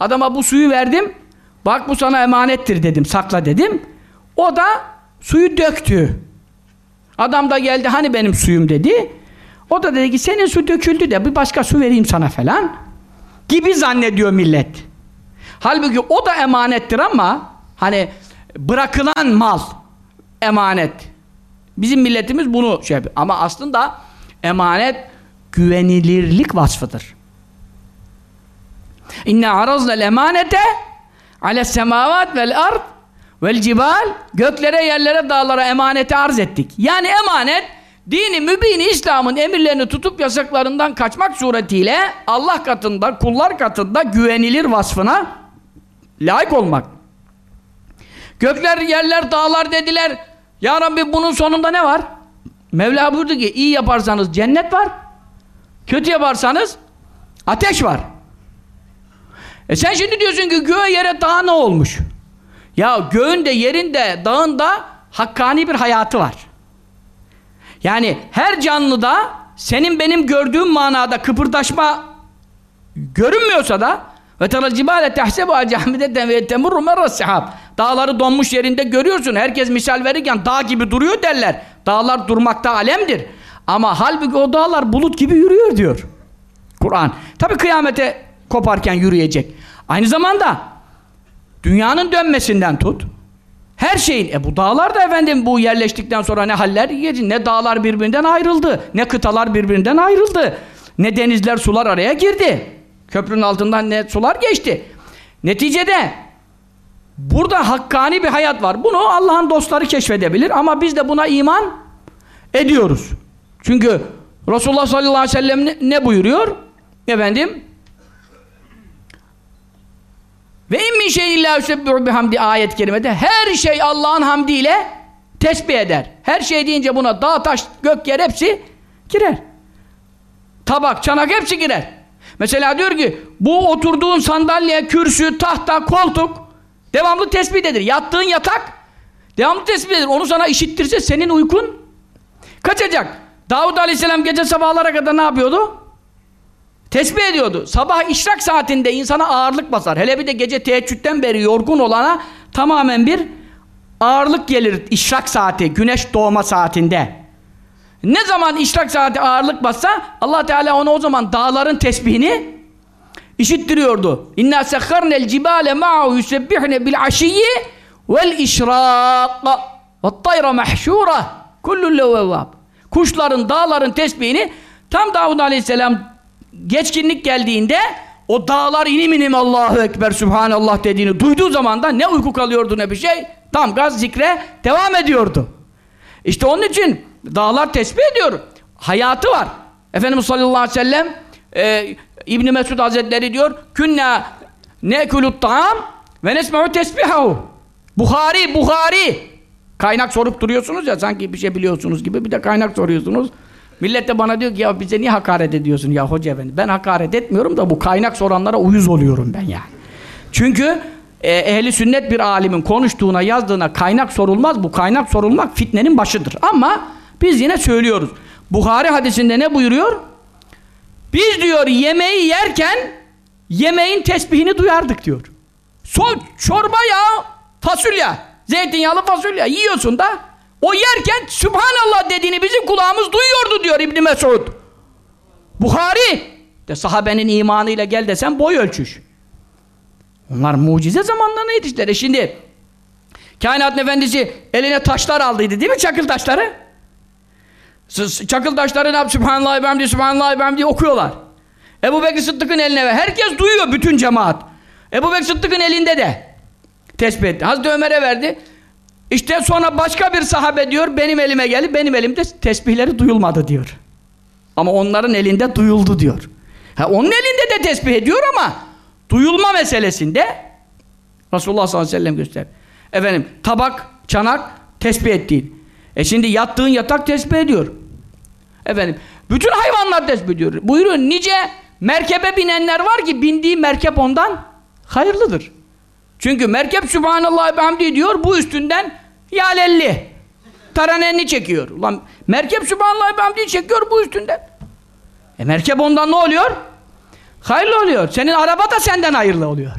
Speaker 1: adama bu suyu verdim, bak bu sana emanettir dedim, sakla dedim. O da suyu döktü. Adam da geldi hani benim suyum dedi. O da dedi ki senin su döküldü de bir başka su vereyim sana falan. Gibi zannediyor millet. Halbuki o da emanettir ama hani bırakılan mal emanet. Bizim milletimiz bunu şey yapıyor. Ama aslında emanet güvenilirlik vasfıdır. İnne araznel emanete ale semavat vel ard vel cibal göklere, yerlere, dağlara emaneti arz ettik. Yani emanet dini mübini İslam'ın emirlerini tutup yasaklarından kaçmak suretiyle Allah katında, kullar katında güvenilir vasfına layık olmak. Gökler, yerler, dağlar dediler. Ya Rabbi bunun sonunda ne var? Mevla buyurdu ki iyi yaparsanız cennet var. Kötü yaparsanız ateş var. E sen şimdi diyorsun ki göğe yere dağ ne olmuş? Ya göğün de yerin dağın da hakkani bir hayatı var. Yani her canlıda senin benim gördüğüm manada kıpırdaşma görünmüyorsa da ve teral cibale tehsebuha cahmideten ve temurru merras sahab. Dağları donmuş yerinde görüyorsun. Herkes misal verirken dağ gibi duruyor derler. Dağlar durmakta alemdir. Ama halbuki o dağlar bulut gibi yürüyor diyor. Kur'an. Tabi kıyamete koparken yürüyecek. Aynı zamanda dünyanın dönmesinden tut. Her şeyin, e bu dağlar da efendim bu yerleştikten sonra ne haller yedi, ne dağlar birbirinden ayrıldı, ne kıtalar birbirinden ayrıldı, ne denizler sular araya girdi. Köprünün altından ne sular geçti. Neticede burada hakkani bir hayat var. Bunu Allah'ın dostları keşfedebilir ama biz de buna iman ediyoruz. Çünkü Resulullah sallallahu aleyhi ve sellem ne, buyuruyor? Efendim ve in min şeyin la yusebbihu bihamdi ayet kerimede her şey Allah'ın hamdiyle tesbih eder. Her şey deyince buna dağ, taş, gök, yer hepsi girer. Tabak, çanak hepsi girer. Mesela diyor ki bu oturduğun sandalye, kürsü, tahta, koltuk devamlı tesbihdedir. Yattığın yatak devamlı tesbihdedir. Onu sana işittirse senin uykun kaçacak. Davud Aleyhisselam gece sabahlara kadar ne yapıyordu? Tesbih ediyordu. Sabah işrak saatinde insana ağırlık basar. Hele bir de gece teheccüden beri yorgun olana tamamen bir ağırlık gelir işrak saati, güneş doğma saatinde. Ne zaman işrak saati ağırlık bassa Allah Teala ona o zaman dağların tesbihini işittiriyordu. İnna sekharnel cibale ma'u yusebbihne bil aşiyyi vel işrak ve tayra mahşura kullun levvab. Kuşların, dağların tesbihini tam Davud Aleyhisselam geçkinlik geldiğinde o dağlar inim inim Allahu Ekber Sübhanallah dediğini duyduğu zaman da ne uyku kalıyordu ne bir şey tam gaz zikre devam ediyordu. İşte onun için dağlar tesbih ediyor. Hayatı var. Efendimiz sallallahu aleyhi ve sellem e, İbn Mesud Hazretleri diyor künna nekulut ta'am ve nesme'u tesbihahu Buhari, Buhari kaynak sorup duruyorsunuz ya sanki bir şey biliyorsunuz gibi bir de kaynak soruyorsunuz. Millet de bana diyor ki ya bize niye hakaret ediyorsun ya hoca efendi. Ben hakaret etmiyorum da bu kaynak soranlara uyuz oluyorum ben yani. Çünkü e, ehli sünnet bir alimin konuştuğuna yazdığına kaynak sorulmaz. Bu kaynak sorulmak fitnenin başıdır. Ama biz yine söylüyoruz. Buhari hadisinde ne buyuruyor? Biz diyor yemeği yerken yemeğin tesbihini duyardık diyor. So çorba ya fasulye, zeytinyağlı fasulye yiyorsun da o yerken Sübhanallah dediğini bizim kulağımız duyuyordu diyor İbni Mesud. Buhari de sahabenin imanıyla gel desen boy ölçüş. Onlar mucize zamanlarına yetiştiler. E şimdi kainat efendisi eline taşlar aldıydı değil mi çakıl taşları? Çakıl taşları ne yap? Sübhanallah ibhamdi, Sübhanallah ibhamdi okuyorlar. Ebu Bekir Sıddık'ın eline ve herkes duyuyor bütün cemaat. Ebu Bekir Sıddık'ın elinde de tesbih etti. Hazreti Ömer'e verdi. İşte sonra başka bir sahabe diyor benim elime geldi benim elimde tesbihleri duyulmadı diyor. Ama onların elinde duyuldu diyor. Ha, onun elinde de tesbih ediyor ama duyulma meselesinde Resulullah sallallahu aleyhi ve sellem göster. Efendim tabak, çanak tesbih ettiğin. E şimdi yattığın yatak tesbih ediyor. Efendim bütün hayvanlar tesbih ediyor. Buyuruyor nice merkebe binenler var ki bindiği merkep ondan hayırlıdır. Çünkü merkep Sübhanallah ve hamdi diyor bu üstünden yalelli. Taranenli çekiyor. Ulan merkep Sübhanallah ve hamdi çekiyor bu üstünden. E merkep ondan ne oluyor? Hayırlı oluyor. Senin araba da senden hayırlı oluyor.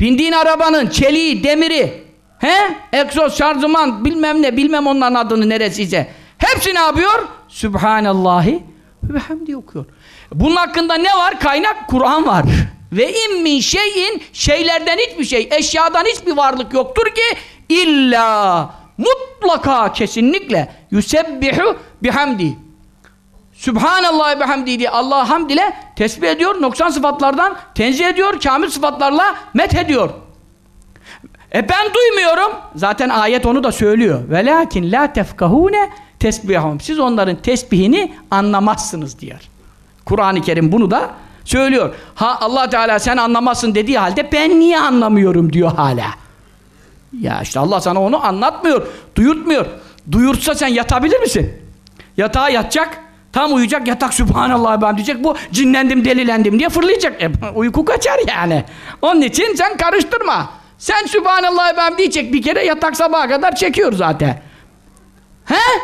Speaker 1: Bindiğin arabanın çeliği, demiri, he? egzoz, şarjman, bilmem ne, bilmem onların adını neresiyse. Hepsi ne yapıyor? Sübhanallahi ve hamdi okuyor. Bunun hakkında ne var? Kaynak Kur'an var. Ve in min şeyin şeylerden hiçbir şey, eşyadan hiçbir varlık yoktur ki illa mutlaka kesinlikle yusebbihu bihamdi. Sübhanallah ve hamdi diye Allah hamd ile tesbih ediyor, noksan sıfatlardan tenzih ediyor, kamil sıfatlarla met ediyor. E ben duymuyorum. Zaten ayet onu da söylüyor. Velakin la tefkahune tesbihum. Siz onların tesbihini anlamazsınız diyor. Kur'an-ı Kerim bunu da söylüyor. Ha Allah Teala sen anlamazsın dediği halde ben niye anlamıyorum diyor hala. Ya işte Allah sana onu anlatmıyor, duyurtmuyor. Duyurtsa sen yatabilir misin? Yatağa yatacak, tam uyuyacak, yatak Sübhanallah ben diyecek, bu cinlendim, delilendim diye fırlayacak. E, uyku kaçar yani. Onun için sen karıştırma. Sen Sübhanallah ben diyecek bir kere yatak sabaha kadar çekiyor zaten. He?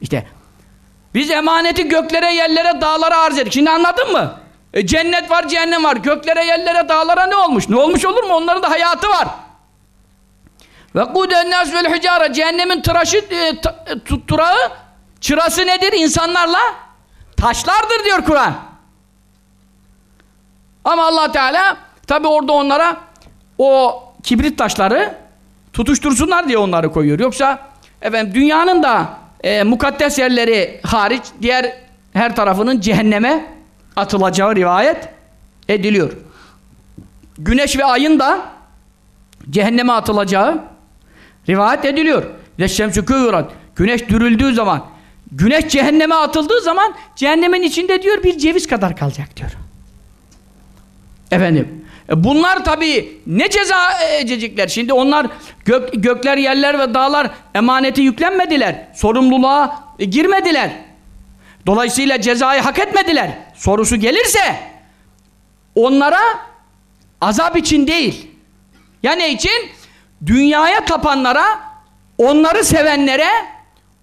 Speaker 1: İşte biz emaneti göklere, yerlere, dağlara arz ettik. Şimdi anladın mı? E, cennet var, cehennem var. Göklere, yerlere, dağlara ne olmuş? Ne olmuş olur mu? Onların da hayatı var. Ve kuden nas vel hicara cehennemin tıraşı e, e, turağı çırası nedir insanlarla? Taşlardır diyor Kur'an. Ama Allah Teala tabi orada onlara o kibrit taşları tutuştursunlar diye onları koyuyor. Yoksa efendim dünyanın da e, mukaddes yerleri hariç diğer her tarafının cehenneme atılacağı rivayet ediliyor. Güneş ve ayın da cehenneme atılacağı rivayet ediliyor. Ve şemsü kıvırat. Güneş dürüldüğü zaman, güneş cehenneme atıldığı zaman cehennemin içinde diyor bir ceviz kadar kalacak diyor. Efendim. E bunlar tabii ne ceza edecekler? Şimdi onlar gök, gökler, yerler ve dağlar emaneti yüklenmediler. Sorumluluğa e, girmediler. Dolayısıyla cezayı hak etmediler. Sorusu gelirse onlara azap için değil. Ya ne için? Dünyaya tapanlara, onları sevenlere,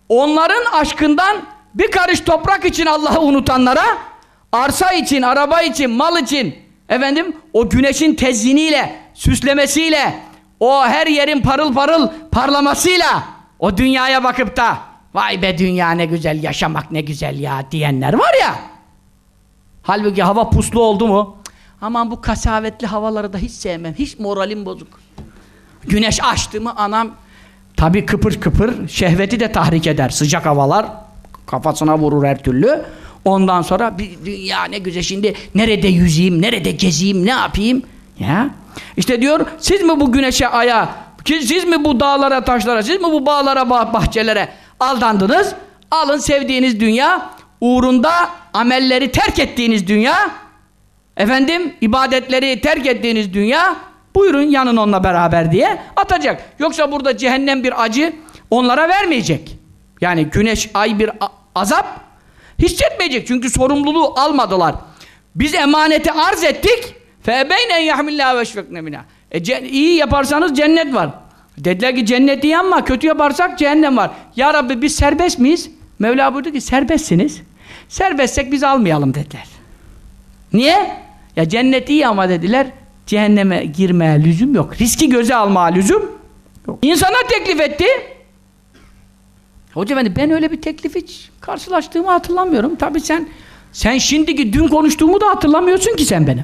Speaker 1: onların aşkından bir karış toprak için Allah'ı unutanlara, arsa için, araba için, mal için, efendim o güneşin tezyiniyle, süslemesiyle, o her yerin parıl parıl parlamasıyla o dünyaya bakıp da vay be dünya ne güzel, yaşamak ne güzel ya diyenler var ya. Halbuki hava puslu oldu mu? Aman bu kasavetli havaları da hiç sevmem. Hiç moralim bozuk. Güneş açtı mı anam tabi kıpır kıpır şehveti de tahrik eder. Sıcak havalar kafasına vurur her türlü. Ondan sonra bir dünya ne güzel şimdi nerede yüzeyim, nerede gezeyim, ne yapayım? Ya. İşte diyor siz mi bu güneşe aya, siz mi bu dağlara taşlara, siz mi bu bağlara bahçelere aldandınız? Alın sevdiğiniz dünya, uğrunda amelleri terk ettiğiniz dünya, efendim ibadetleri terk ettiğiniz dünya, buyurun yanın onunla beraber diye atacak. Yoksa burada cehennem bir acı onlara vermeyecek. Yani güneş, ay bir azap hissetmeyecek. Çünkü sorumluluğu almadılar. Biz emaneti arz ettik. فَاَبَيْنَ يَحْمِلَّهَا وَشْفَقْنَ مِنَا e, iyi yaparsanız cennet var. Dediler ki cennet iyi ama kötü yaparsak cehennem var. Ya Rabbi biz serbest miyiz? Mevla buyurdu ki serbestsiniz. Serbestsek biz almayalım dediler. Niye? Ya cennet iyi ama dediler cehenneme girmeye lüzum yok. Riski göze almaya lüzum yok. İnsana teklif etti. Hoca efendi ben öyle bir teklif hiç karşılaştığımı hatırlamıyorum. Tabii sen sen şimdiki dün konuştuğumu da hatırlamıyorsun ki sen benim.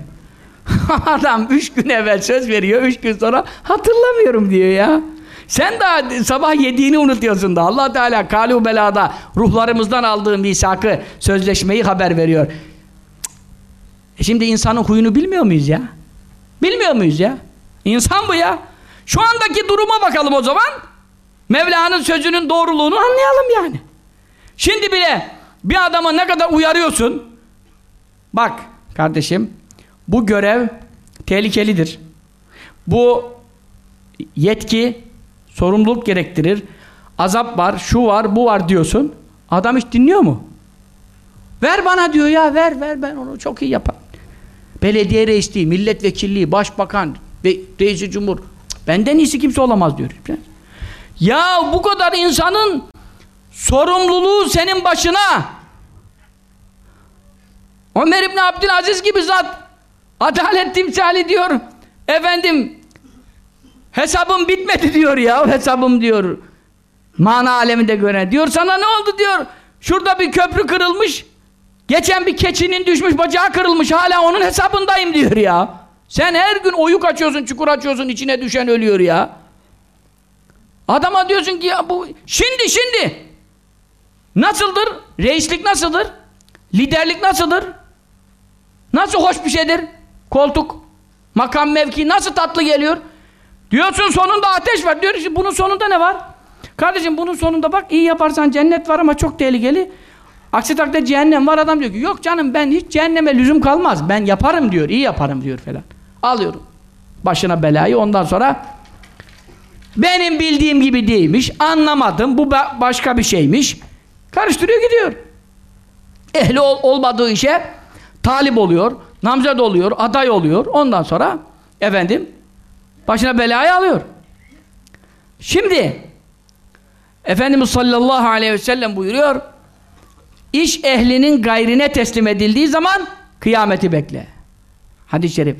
Speaker 1: Adam üç gün evvel söz veriyor, üç gün sonra hatırlamıyorum diyor ya. Sen daha sabah yediğini unutuyorsun da. allah Teala kalu belada ruhlarımızdan aldığı misakı, sözleşmeyi haber veriyor. E şimdi insanın huyunu bilmiyor muyuz ya? Bilmiyor muyuz ya? İnsan bu ya. Şu andaki duruma bakalım o zaman. Mevla'nın sözünün doğruluğunu anlayalım yani. Şimdi bile bir adama ne kadar uyarıyorsun. Bak kardeşim bu görev tehlikelidir. Bu yetki sorumluluk gerektirir. Azap var, şu var, bu var diyorsun. Adam hiç dinliyor mu? Ver bana diyor ya, ver ver ben onu çok iyi yaparım. Belediye reisliği, milletvekilliği, başbakan, ve reisi cumhur. Benden iyisi kimse olamaz diyor. Ya bu kadar insanın sorumluluğu senin başına. Ömer İbni Abdülaziz gibi zat adalet timsali diyor. Efendim hesabım bitmedi diyor ya hesabım diyor. Mana aleminde gören. Diyor sana ne oldu diyor. Şurada bir köprü kırılmış. Geçen bir keçinin düşmüş bacağı kırılmış. Hala onun hesabındayım diyor ya. Sen her gün oyuk açıyorsun, çukur açıyorsun, içine düşen ölüyor ya. Adama diyorsun ki ya bu şimdi şimdi nasıldır? Reislik nasıldır? Liderlik nasıldır? Nasıl hoş bir şeydir? Koltuk, makam mevki nasıl tatlı geliyor? Diyorsun sonunda ateş var. Diyor ki bunun sonunda ne var? Kardeşim bunun sonunda bak iyi yaparsan cennet var ama çok tehlikeli. Aksi takdirde cehennem var adam diyor ki yok canım ben hiç cehenneme lüzum kalmaz. Ben yaparım diyor, iyi yaparım diyor falan. Alıyorum. Başına belayı ondan sonra benim bildiğim gibi değilmiş. Anlamadım. Bu başka bir şeymiş. Karıştırıyor gidiyor. Ehli ol olmadığı işe talip oluyor. Namzet oluyor. Aday oluyor. Ondan sonra efendim başına belayı alıyor. Şimdi Efendimiz sallallahu aleyhi ve sellem buyuruyor iş ehlinin gayrine teslim edildiği zaman kıyameti bekle. Hadis-i şerif.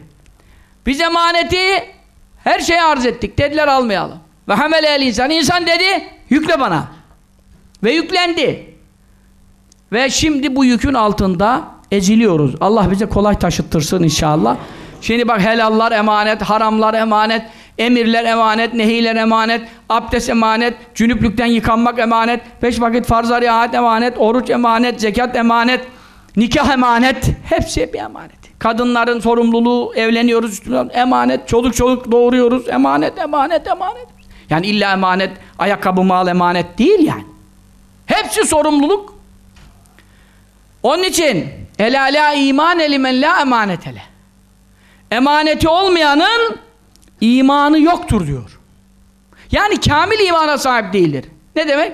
Speaker 1: Biz emaneti her şeye arz ettik. Dediler almayalım. Ve hamele el insan. İnsan dedi yükle bana. Ve yüklendi. Ve şimdi bu yükün altında eziliyoruz. Allah bize kolay taşıttırsın inşallah. Şimdi bak helallar emanet, haramlar emanet. Emirler emanet, nehiler emanet, abdest emanet, cünüplükten yıkanmak emanet, beş vakit farz-ı riayet emanet, oruç emanet, zekat emanet, nikah emanet. Hepsi bir emanet. Kadınların sorumluluğu, evleniyoruz, emanet, çoluk çoluk doğuruyoruz, emanet, emanet, emanet. Yani illa emanet, ayakkabı mal emanet değil yani. Hepsi sorumluluk. Onun için Ela la iman elimen la emanetele. Emaneti olmayanın imanı yoktur diyor. Yani kamil imana sahip değildir. Ne demek?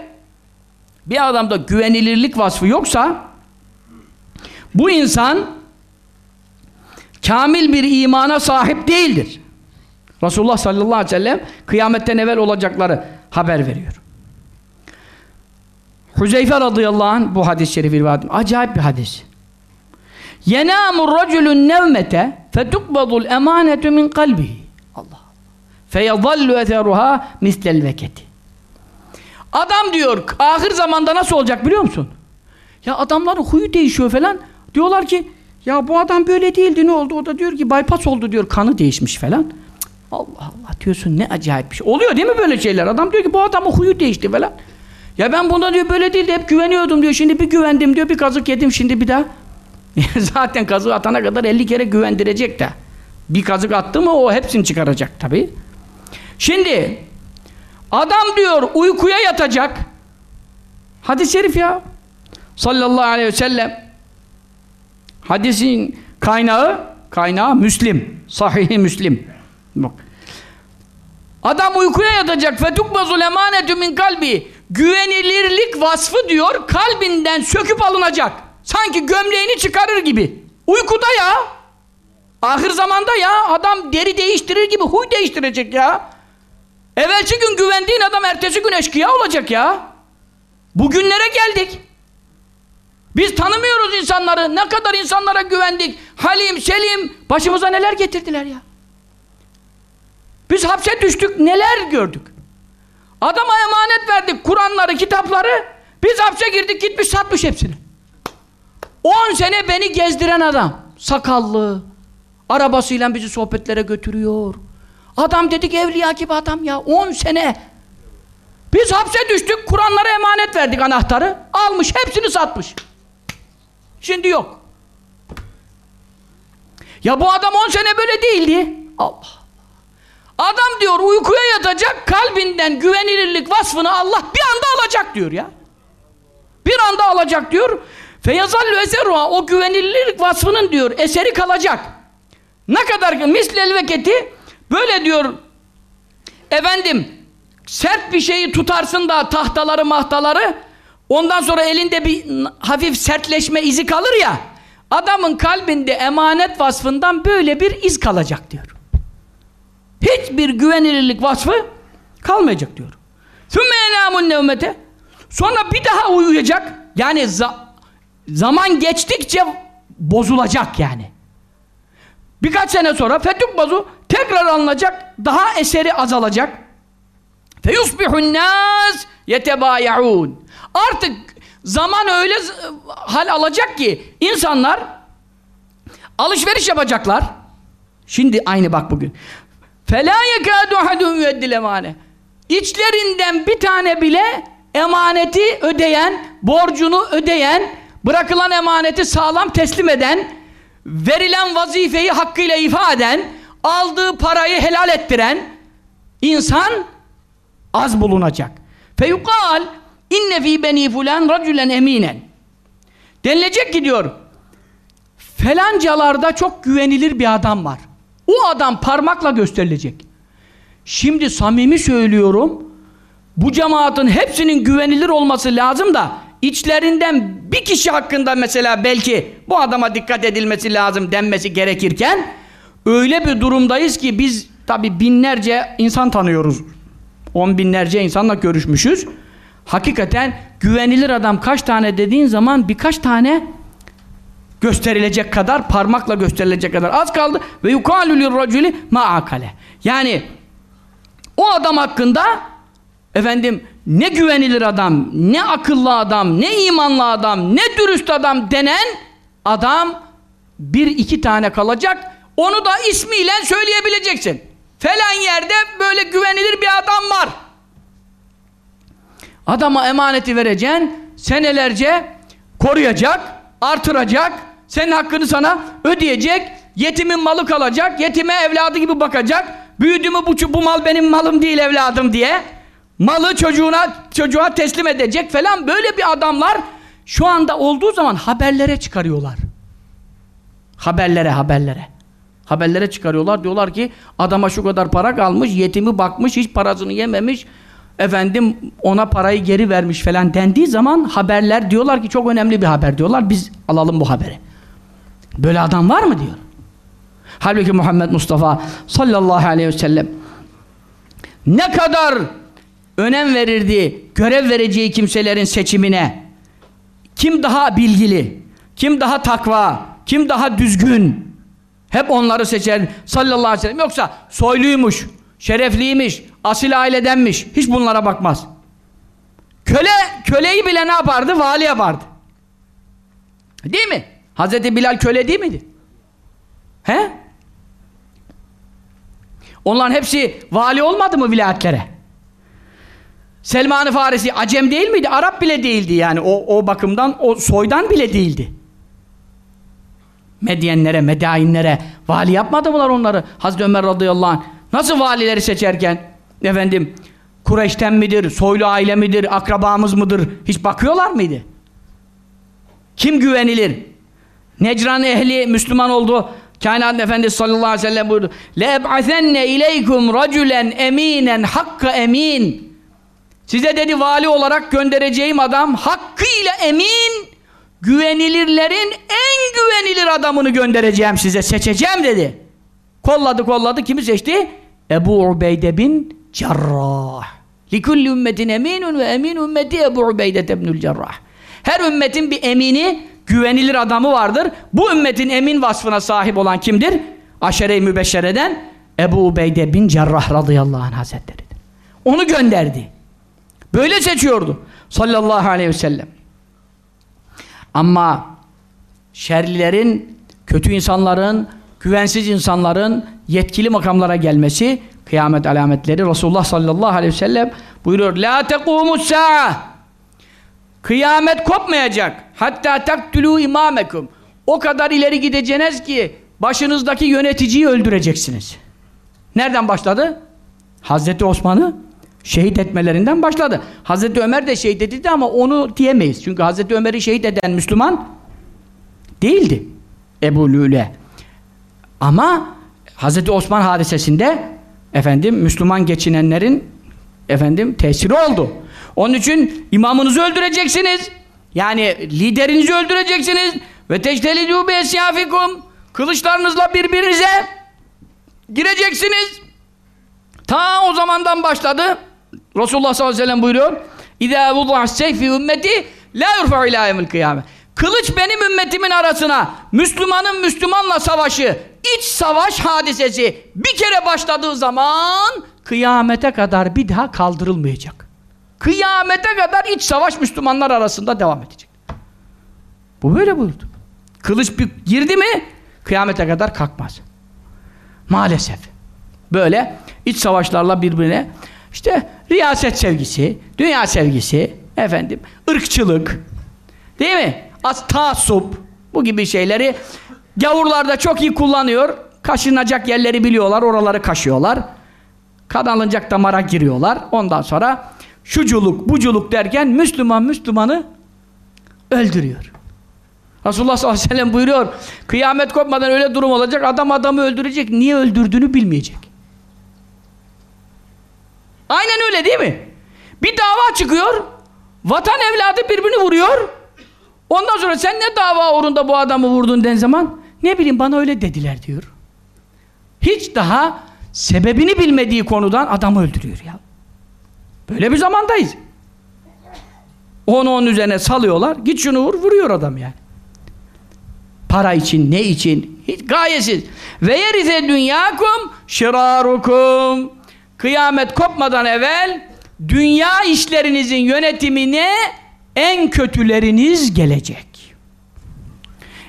Speaker 1: Bir adamda güvenilirlik vasfı yoksa bu insan kamil bir imana sahip değildir. Resulullah sallallahu aleyhi ve sellem kıyametten evvel olacakları haber veriyor. Hüzeyfe radıyallahu anh bu hadis-i şerifi Acayip bir hadis. Yenâmu racülün nevmete fetukbadul emanetu min kalbihi. Allah. Feyadallu eteruha mislel veketi. Adam diyor, ahir zamanda nasıl olacak biliyor musun? Ya adamların huyu değişiyor falan. Diyorlar ki, ya bu adam böyle değildi ne oldu? O da diyor ki bypass oldu diyor, kanı değişmiş falan. Cık, Allah Allah diyorsun ne acayip bir şey. Oluyor değil mi böyle şeyler? Adam diyor ki bu adamın huyu değişti falan. Ya ben buna diyor böyle değildi hep güveniyordum diyor. Şimdi bir güvendim diyor bir kazık yedim şimdi bir daha. Zaten kazık atana kadar 50 kere güvendirecek de. Bir kazık attı mı o hepsini çıkaracak tabi. Şimdi adam diyor uykuya yatacak. Hadis-i şerif ya. Sallallahu aleyhi ve sellem. Hadisin kaynağı kaynağı Müslim. Sahih-i Müslim. Bak. Adam uykuya yatacak. Fetukbazul emanetü min kalbi. Güvenilirlik vasfı diyor kalbinden söküp alınacak. Sanki gömleğini çıkarır gibi. Uykuda ya. Ahir zamanda ya. Adam deri değiştirir gibi huy değiştirecek ya. Evvelsi gün güvendiğin adam ertesi gün eşkıya olacak ya. Bugünlere geldik. Biz tanımıyoruz insanları. Ne kadar insanlara güvendik. Halim, Selim. Başımıza neler getirdiler ya. Biz hapse düştük. Neler gördük. Adama emanet verdik. Kur'anları, kitapları. Biz hapse girdik. Gitmiş satmış hepsini. 10 sene beni gezdiren adam. Sakallı. Arabasıyla bizi sohbetlere götürüyor. Adam dedik evliya gibi adam ya. 10 sene. Biz hapse düştük. Kur'anlara emanet verdik anahtarı. Almış hepsini satmış. Şimdi yok. Ya bu adam 10 sene böyle değildi. Allah. Adam diyor uykuya yatacak kalbinden güvenilirlik vasfını Allah bir anda alacak diyor ya. Bir anda alacak diyor. Feyazallü eseruha o güvenilirlik vasfının diyor eseri kalacak. Ne kadar mislel veketi böyle diyor efendim sert bir şeyi tutarsın da tahtaları mahtaları ondan sonra elinde bir hafif sertleşme izi kalır ya adamın kalbinde emanet vasfından böyle bir iz kalacak diyor. Hiçbir güvenilirlik vasfı kalmayacak diyor. Sümme enâmun nevmete sonra bir daha uyuyacak yani zaman geçtikçe bozulacak yani. Birkaç sene sonra fetük bozu tekrar alınacak, daha eseri azalacak. Feyusbihun nas yetebayaun. Artık zaman öyle hal alacak ki insanlar alışveriş yapacaklar. Şimdi aynı bak bugün. Fela yekadu ahadun yu'addil emane. İçlerinden bir tane bile emaneti ödeyen, borcunu ödeyen bırakılan emaneti sağlam teslim eden, verilen vazifeyi hakkıyla ifa eden, aldığı parayı helal ettiren insan az bulunacak. Feyukal inne fi beni fulan racülen eminen. Denilecek ki diyor felancalarda çok güvenilir bir adam var. O adam parmakla gösterilecek. Şimdi samimi söylüyorum bu cemaatin hepsinin güvenilir olması lazım da içlerinden bir kişi hakkında mesela belki bu adama dikkat edilmesi lazım denmesi gerekirken öyle bir durumdayız ki biz tabi binlerce insan tanıyoruz. On binlerce insanla görüşmüşüz. Hakikaten güvenilir adam kaç tane dediğin zaman birkaç tane gösterilecek kadar, parmakla gösterilecek kadar az kaldı. Ve yukalü lirraculi ma'akale. Yani o adam hakkında efendim ne güvenilir adam, ne akıllı adam, ne imanlı adam, ne dürüst adam denen adam bir iki tane kalacak. Onu da ismiyle söyleyebileceksin. Falan yerde böyle güvenilir bir adam var. Adama emaneti vereceksin, senelerce koruyacak, artıracak, senin hakkını sana ödeyecek, yetimin malı kalacak, yetime evladı gibi bakacak, büyüdü mü bu, bu mal benim malım değil evladım diye, malı çocuğuna çocuğa teslim edecek falan böyle bir adamlar şu anda olduğu zaman haberlere çıkarıyorlar. Haberlere, haberlere. Haberlere çıkarıyorlar. Diyorlar ki adama şu kadar para kalmış, yetimi bakmış, hiç parasını yememiş. Efendim ona parayı geri vermiş falan dendiği zaman haberler diyorlar ki çok önemli bir haber diyorlar. Biz alalım bu haberi. Böyle adam var mı diyor. Halbuki Muhammed Mustafa sallallahu aleyhi ve sellem ne kadar önem verirdi görev vereceği kimselerin seçimine. Kim daha bilgili, kim daha takva, kim daha düzgün, hep onları seçer sallallahu aleyhi ve sellem. Yoksa soyluymuş, şerefliymiş, asil ailedenmiş. Hiç bunlara bakmaz. Köle, köleyi bile ne yapardı? Vali yapardı. Değil mi? Hazreti Bilal köle değil miydi? He? Onların hepsi vali olmadı mı vilayetlere? Selman-ı Farisi Acem değil miydi? Arap bile değildi yani. O, o bakımdan, o soydan bile değildi. Medyenlere, medainlere vali yapmadı mılar onları? Hazreti Ömer radıyallahu anh nasıl valileri seçerken efendim Kureyş'ten midir, soylu aile midir, akrabamız mıdır hiç bakıyorlar mıydı? Kim güvenilir? Necran ehli Müslüman oldu. Kainat Efendisi sallallahu aleyhi ve sellem buyurdu. لَاَبْعَثَنَّ اِلَيْكُمْ رَجُلًا eminen hakka emin. Size dedi vali olarak göndereceğim adam hakkıyla emin güvenilirlerin en güvenilir adamını göndereceğim size seçeceğim dedi. Kolladı kolladı kimi seçti? Ebu Ubeyde bin Cerrah. Likulli ümmetin eminun ve emin ümmeti Ebu Ubeyde ibnül Cerrah. Her ümmetin bir emini, güvenilir adamı vardır. Bu ümmetin emin vasfına sahip olan kimdir? Aşere-i Mübeşşere'den Ebu Ubeyde bin Cerrah radıyallahu anh hazretleridir. Onu gönderdi. Böyle seçiyordu. Sallallahu aleyhi ve sellem. Ama şerlilerin, kötü insanların, güvensiz insanların yetkili makamlara gelmesi kıyamet alametleri Resulullah sallallahu aleyhi ve sellem buyuruyor La tekumus sa'a Kıyamet kopmayacak. Hatta taktulu imamekum. O kadar ileri gideceğiniz ki başınızdaki yöneticiyi öldüreceksiniz. Nereden başladı? Hazreti Osman'ı şehit etmelerinden başladı. Hazreti Ömer de şehit edildi ama onu diyemeyiz. Çünkü Hazreti Ömer'i şehit eden Müslüman değildi. Ebu Lüle. Ama Hazreti Osman hadisesinde efendim Müslüman geçinenlerin efendim tesiri oldu. Onun için imamınızı öldüreceksiniz. Yani liderinizi öldüreceksiniz. Ve teştelidû bi esyafikum. Kılıçlarınızla birbirinize gireceksiniz. Ta o zamandan başladı. Resulullah sallallahu aleyhi ve sellem buyuruyor. İzâ vudâ's seyfi ümmeti la yurfa'u ilâ yevmil kıyâme. Kılıç benim ümmetimin arasına Müslümanın Müslümanla savaşı, iç savaş hadisesi bir kere başladığı zaman kıyamete kadar bir daha kaldırılmayacak. Kıyamete kadar iç savaş Müslümanlar arasında devam edecek. Bu böyle buyurdu. Kılıç bir girdi mi kıyamete kadar kalkmaz. Maalesef. Böyle iç savaşlarla birbirine işte riyaset sevgisi, dünya sevgisi, efendim, ırkçılık, değil mi? Az taassup, bu gibi şeyleri gavurlar da çok iyi kullanıyor. Kaşınacak yerleri biliyorlar, oraları kaşıyorlar. Kan alınacak damara giriyorlar. Ondan sonra şuculuk, buculuk derken Müslüman Müslümanı öldürüyor. Resulullah sallallahu aleyhi ve sellem buyuruyor, kıyamet kopmadan öyle durum olacak, adam adamı öldürecek, niye öldürdüğünü bilmeyecek. Aynen öyle değil mi? Bir dava çıkıyor, vatan evladı birbirini vuruyor, ondan sonra sen ne dava uğrunda bu adamı vurdun den zaman, ne bileyim bana öyle dediler diyor. Hiç daha sebebini bilmediği konudan adamı öldürüyor ya. Böyle bir zamandayız. Onu onun üzerine salıyorlar, git şunu vur, vuruyor adam yani. Para için, ne için? Hiç gayesiz. Ve yerize dünyakum şirarukum kıyamet kopmadan evvel dünya işlerinizin yönetimine en kötüleriniz gelecek.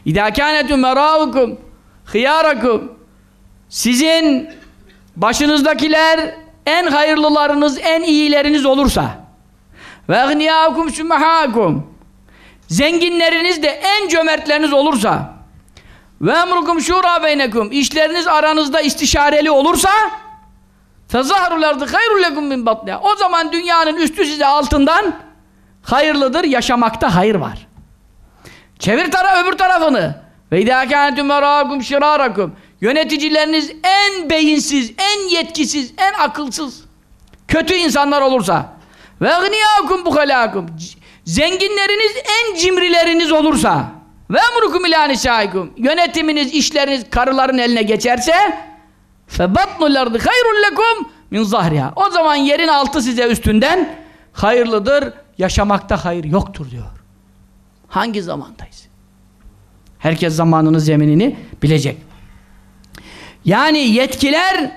Speaker 1: İdâ kânetum merâvukum hıyârakum. Sizin başınızdakiler en hayırlılarınız, en iyileriniz olursa. Ve egniyâkum sümehâkum zenginleriniz de en cömertleriniz olursa. Ve emrukum şura beynekum. İşleriniz aranızda istişareli olursa ardı hayrul lekum min batniha. O zaman dünyanın üstü size altından hayırlıdır yaşamakta hayır var. Çevir tara öbür tarafını. İdâ kânetum verâkum şirârakum. Yöneticileriniz en beyinsiz en yetkisiz en akılsız kötü insanlar olursa. Ve gıniyâkum buhalâkum. Zenginleriniz en cimrileriniz olursa. Ve emrukum ilâ yönetiminiz, işleriniz karıların eline geçerse febatnul ardı hayrul lekum min zahriha. O zaman yerin altı size üstünden hayırlıdır yaşamakta hayır yoktur diyor. Hangi zamandayız? Herkes zamanının zeminini bilecek. Yani yetkiler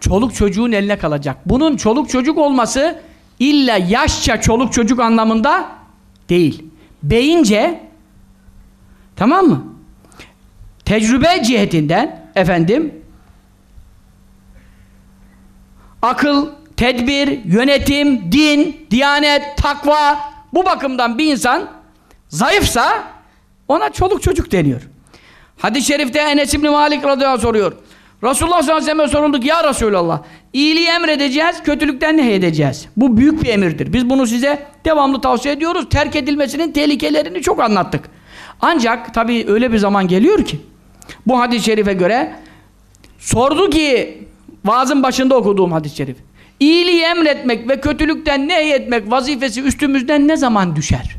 Speaker 1: çoluk çocuğun eline kalacak. Bunun çoluk çocuk olması illa yaşça çoluk çocuk anlamında değil. Beyince tamam mı? Tecrübe cihetinden efendim akıl, tedbir, yönetim, din, diyanet, takva bu bakımdan bir insan zayıfsa ona çoluk çocuk deniyor. Hadis-i şerifte Enes İbni Malik radıyallahu soruyor. Resulullah sallallahu aleyhi ve sorunduk ya Resulallah. İyiliği emredeceğiz, kötülükten ne edeceğiz? Bu büyük bir emirdir. Biz bunu size devamlı tavsiye ediyoruz. Terk edilmesinin tehlikelerini çok anlattık. Ancak tabii öyle bir zaman geliyor ki bu hadis-i şerife göre sordu ki vaazın başında okuduğum hadis-i şerif. İyiliği emretmek ve kötülükten ne etmek vazifesi üstümüzden ne zaman düşer?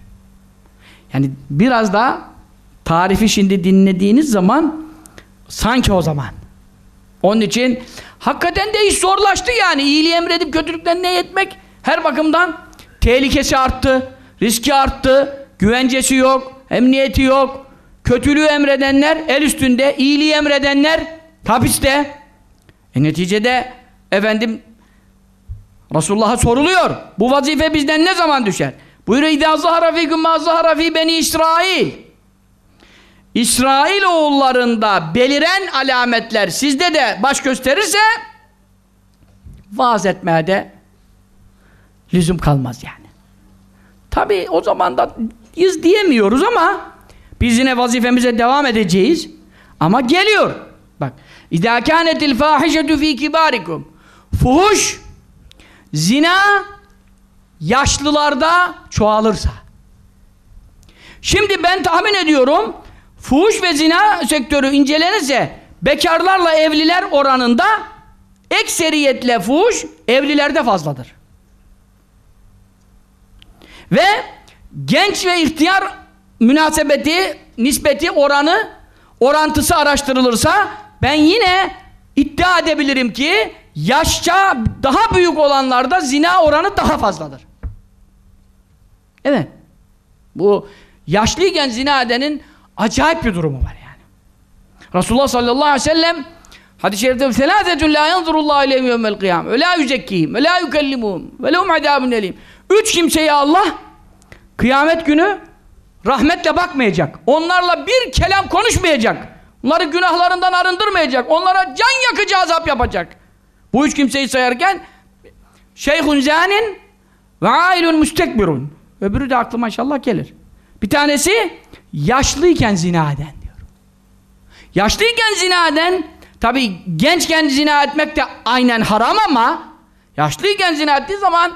Speaker 1: Yani biraz da tarifi şimdi dinlediğiniz zaman sanki o zaman. Onun için hakikaten de iş zorlaştı yani. İyiliği emredip kötülükten ne etmek her bakımdan tehlikesi arttı, riski arttı, güvencesi yok, emniyeti yok. Kötülüğü emredenler el üstünde, iyiliği emredenler hapiste. E neticede efendim Resulullah'a soruluyor. Bu vazife bizden ne zaman düşer? Buyuruyor İdâ zahara fîküm mâ zahara fî beni İsrail. İsrail oğullarında beliren alametler sizde de baş gösterirse vaaz etmeye de lüzum kalmaz yani. Tabi o zaman da iz diyemiyoruz ama biz yine vazifemize devam edeceğiz. Ama geliyor. İzâ kânetil fâhişetü fî kibârikum. Fuhuş, zina yaşlılarda çoğalırsa. Şimdi ben tahmin ediyorum fuhuş ve zina sektörü incelenirse bekarlarla evliler oranında ekseriyetle fuhuş evlilerde fazladır. Ve genç ve ihtiyar münasebeti, nispeti, oranı, orantısı araştırılırsa ben yine iddia edebilirim ki yaşça daha büyük olanlarda zina oranı daha fazladır. Evet. Bu yaşlıyken zina edenin acayip bir durumu var yani. Resulullah sallallahu aleyhi ve sellem hadis-i şerifte selâzetun lâ yanzurullahu ileyhim yevmel kıyam ve lâ yüzekkihim ve lâ yükellimuhum ve lehum adâbun elim. Üç kimseye Allah kıyamet günü rahmetle bakmayacak. Onlarla bir kelam konuşmayacak. Onları günahlarından arındırmayacak. Onlara can yakıcı azap yapacak. Bu üç kimseyi sayarken şeyhun zânin ve ailun müstekbirun. Öbürü de aklıma inşallah gelir. Bir tanesi yaşlıyken zina eden diyor. Yaşlıyken zina eden tabi gençken zina etmek de aynen haram ama yaşlıyken zina ettiği zaman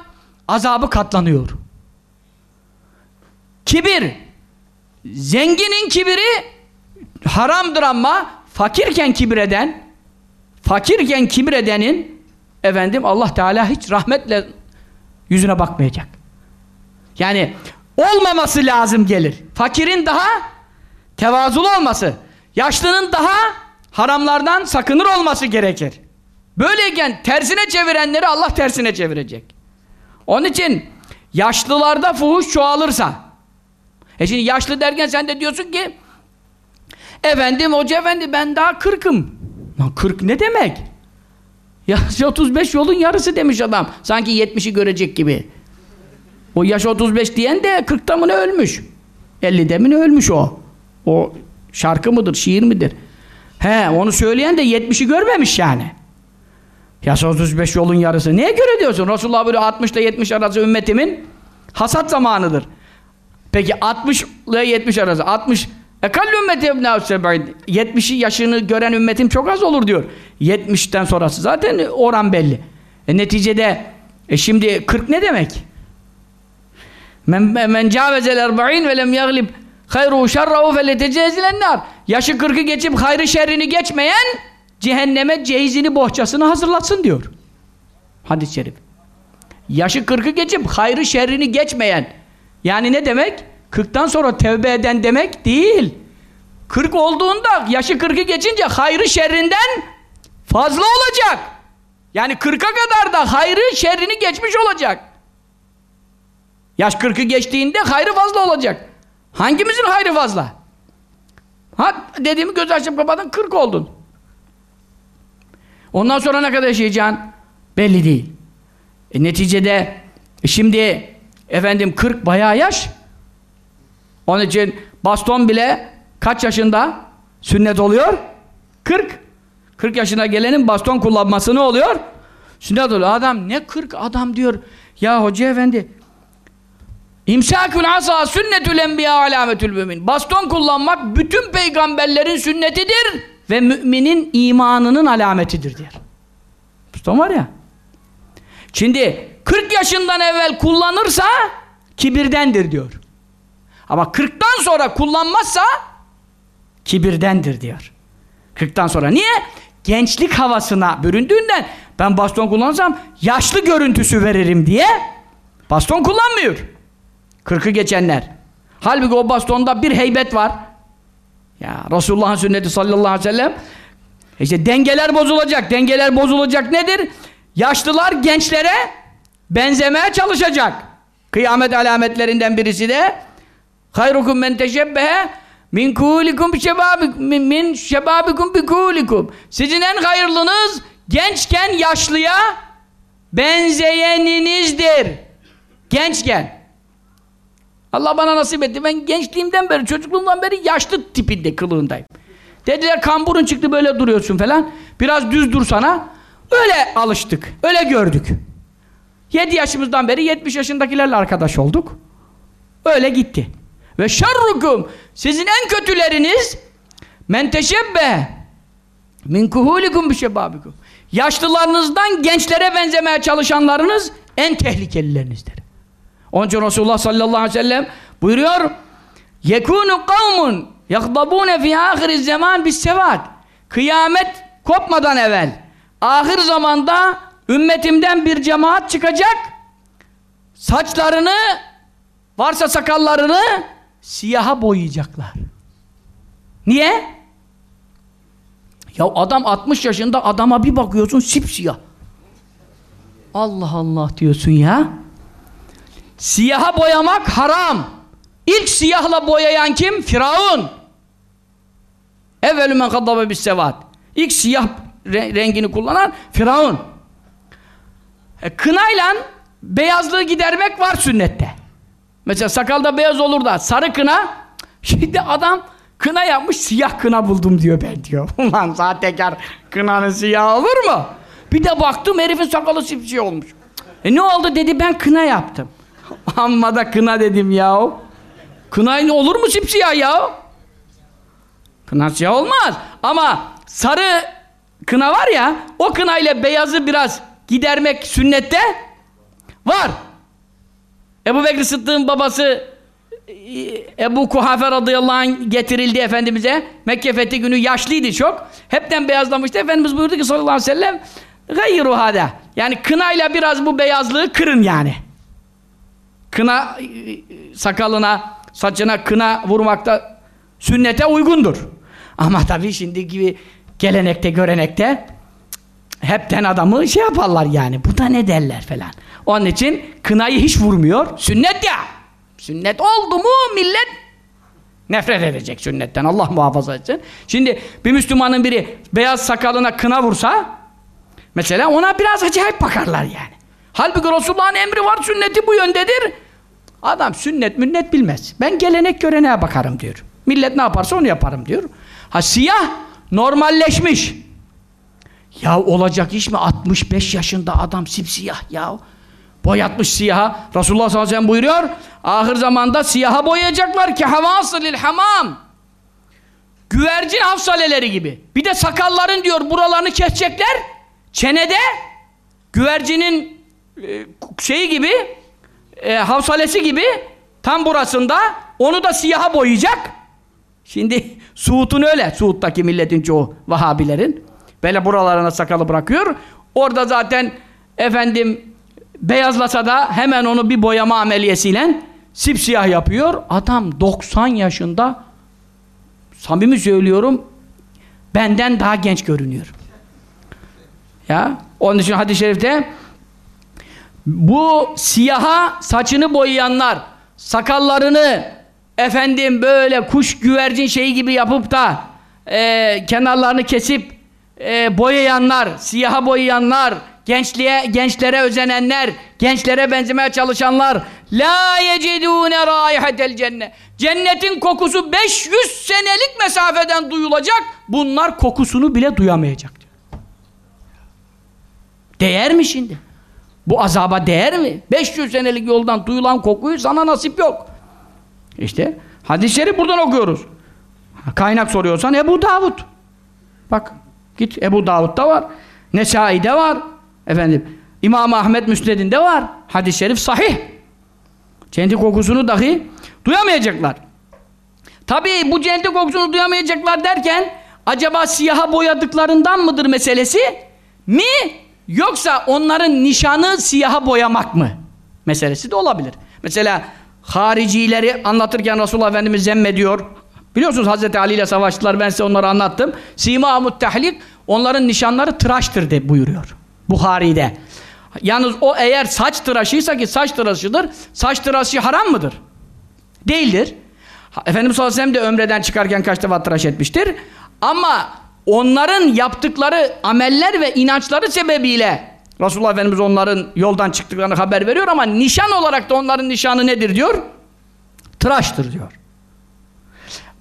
Speaker 1: azabı katlanıyor. Kibir zenginin kibiri haramdır ama fakirken kibir eden fakirken kibir edenin efendim Allah Teala hiç rahmetle yüzüne bakmayacak. Yani olmaması lazım gelir. Fakirin daha tevazulu olması, yaşlının daha haramlardan sakınır olması gerekir. Böyleyken tersine çevirenleri Allah tersine çevirecek. Onun için yaşlılarda fuhuş çoğalırsa e şimdi yaşlı derken sen de diyorsun ki efendim hoca efendi ben daha kırkım. Lan kırk ne demek? Yaş 35 yolun yarısı demiş adam. Sanki 70'i görecek gibi. O yaş 35 diyen de 40'ta mı ne ölmüş? 50'de mi ne ölmüş o? O şarkı mıdır, şiir midir? He, onu söyleyen de 70'i görmemiş yani. Yaş 35 yolun yarısı. Neye göre diyorsun? Resulullah böyle 60 ile 70 arası ümmetimin hasat zamanıdır. Peki 60 ile 70 arası. 60 Ekal ümmeti ibn 70'i yaşını gören ümmetim çok az olur diyor. 70'ten sonrası zaten oran belli. E neticede e şimdi 40 ne demek? Men, cavezel erba'in ve lem yaglib hayru şerrahu feletecezilen nar. Yaşı 40'ı geçip hayrı şerrini geçmeyen cehenneme cehizini bohçasını hazırlatsın diyor. Hadis-i şerif. Yaşı 40'ı geçip hayrı şerrini geçmeyen yani ne demek? 40'tan sonra tevbe eden demek değil. 40 olduğunda yaşı 40'ı geçince hayrı şerrinden fazla olacak. Yani 40'a kadar da hayrı şerrini geçmiş olacak. Yaş 40'ı geçtiğinde hayrı fazla olacak. Hangimizin hayrı fazla? Ha dediğimi göz açıp kapadın 40 oldun. Ondan sonra ne kadar yaşayacaksın? Belli değil. E, neticede şimdi efendim 40 bayağı yaş. Onun için baston bile kaç yaşında sünnet oluyor? 40. 40 yaşına gelenin baston kullanması ne oluyor? Sünnet oluyor. Adam ne 40 adam diyor. Ya hoca efendi İmsakül asa sünnetül enbiya alametül mümin. Baston kullanmak bütün peygamberlerin sünnetidir ve müminin imanının alametidir diyor. Baston var ya. Şimdi 40 yaşından evvel kullanırsa kibirdendir diyor. Ama 40'tan sonra kullanmazsa kibirdendir diyor. 40'tan sonra. Niye? Gençlik havasına büründüğünden ben baston kullansam yaşlı görüntüsü veririm diye baston kullanmıyor. 40'ı geçenler. Halbuki o bastonda bir heybet var. Ya Resulullah'ın sünneti sallallahu aleyhi ve sellem işte dengeler bozulacak. Dengeler bozulacak nedir? Yaşlılar gençlere benzemeye çalışacak. Kıyamet alametlerinden birisi de hayrukum men teşebbehe min kulikum şebabikum min, şebabikum bi kulikum. Sizin en hayırlınız gençken yaşlıya benzeyeninizdir. Gençken. Allah bana nasip etti. Ben gençliğimden beri, çocukluğumdan beri yaşlı tipinde kılığındayım. Dediler kamburun çıktı böyle duruyorsun falan. Biraz düz dursana. Öyle alıştık. Öyle gördük. 7 yaşımızdan beri 70 yaşındakilerle arkadaş olduk. Öyle gitti. Ve şerrukum sizin en kötüleriniz men teşebbe min kuhulikum bi. Yaşlılarınızdan gençlere benzemeye çalışanlarınız en tehlikelilerinizdir. Onun için Resulullah sallallahu aleyhi ve sellem buyuruyor yekunu kavmun yakdabune fi ahiriz zaman bis sevat kıyamet kopmadan evvel ahir zamanda ümmetimden bir cemaat çıkacak saçlarını varsa sakallarını siyaha boyayacaklar. Niye? Ya adam 60 yaşında adama bir bakıyorsun sipsiyah. Allah Allah diyorsun ya. Siyaha boyamak haram. İlk siyahla boyayan kim? Firavun. Evvelü men kaddabe bis sevat. İlk siyah re rengini kullanan Firavun. E, kınayla beyazlığı gidermek var sünnette. Mesela sakalda beyaz olur da sarı kına şimdi adam kına yapmış siyah kına buldum diyor ben diyor. Ulan sahtekar kınanın siyah olur mu? Bir de baktım herifin sakalı sipsiyah olmuş. E ne oldu dedi ben kına yaptım. Amma da kına dedim ya. Kına olur mu sipsiyah ya? Kına siyah olmaz. Ama sarı kına var ya, o kına ile beyazı biraz gidermek sünnette var. Ebu Bekir Sıddık'ın babası Ebu Kuhafe radıyallahu anh getirildi Efendimiz'e. Mekke fethi günü yaşlıydı çok. Hepten beyazlamıştı. Efendimiz buyurdu ki sallallahu aleyhi ve sellem gayru hada. Yani kınayla biraz bu beyazlığı kırın yani. Kına sakalına, saçına kına vurmakta sünnete uygundur. Ama tabii şimdi gibi gelenekte, görenekte hepten adamı şey yaparlar yani. Bu da ne derler falan. Onun için kınayı hiç vurmuyor. Sünnet ya. Sünnet oldu mu millet nefret edecek sünnetten. Allah muhafaza etsin. Şimdi bir Müslümanın biri beyaz sakalına kına vursa mesela ona biraz acayip bakarlar yani. Halbuki Resulullah'ın emri var, sünneti bu yöndedir. Adam sünnet münnet bilmez. Ben gelenek göreneğe bakarım diyor. Millet ne yaparsa onu yaparım diyor. Ha siyah normalleşmiş. Ya olacak iş mi? 65 yaşında adam sipsiyah ya. Boyatmış siyaha. Resulullah sallallahu aleyhi ve sellem buyuruyor. Ahir zamanda siyaha boyayacaklar ki havasılil hamam. Güvercin hafsaleleri gibi. Bir de sakalların diyor buralarını kesecekler. Çenede güvercinin e, şeyi gibi e, havsalesi gibi tam burasında onu da siyaha boyayacak. Şimdi Suud'un öyle. Suud'daki milletin çoğu Vahabilerin. Böyle buralarına sakalı bırakıyor. Orada zaten efendim beyazlasa da hemen onu bir boyama ameliyesiyle sipsiyah yapıyor. Adam 90 yaşında samimi söylüyorum benden daha genç görünüyor. Ya onun için hadis-i şerifte bu siyaha saçını boyayanlar sakallarını efendim böyle kuş güvercin şeyi gibi yapıp da e, kenarlarını kesip e, boyayanlar, siyaha boyayanlar, gençliğe, gençlere özenenler, gençlere benzemeye çalışanlar la yecidune raihatel cennet. Cennetin kokusu 500 senelik mesafeden duyulacak. Bunlar kokusunu bile duyamayacak. Değer mi şimdi? Bu azaba değer mi? 500 senelik yoldan duyulan kokuyu sana nasip yok. İşte hadisleri buradan okuyoruz. Kaynak soruyorsan Ebu Davud. Bak git Ebu Davud'da var. Nesai'de var. Efendim İmam Ahmet Müsned'inde var. Hadis-i şerif sahih. Kendi kokusunu dahi duyamayacaklar. Tabii bu cennet kokusunu duyamayacaklar derken acaba siyaha boyadıklarından mıdır meselesi? Mi? Yoksa onların nişanı siyaha boyamak mı? Meselesi de olabilir. Mesela haricileri anlatırken Resulullah Efendimiz zemmediyor. Biliyorsunuz Hazreti Ali ile savaştılar ben size onları anlattım. Sima tahlik onların nişanları tıraştır de buyuruyor. Buhari'de. Yalnız o eğer saç tıraşıysa ki saç tıraşıdır. Saç tıraşı haram mıdır? Değildir. Efendimiz sallallahu aleyhi ve sellem de ömreden çıkarken kaç defa tıraş etmiştir. Ama onların yaptıkları ameller ve inançları sebebiyle Resulullah Efendimiz onların yoldan çıktıklarını haber veriyor ama nişan olarak da onların nişanı nedir diyor? Tıraştır diyor.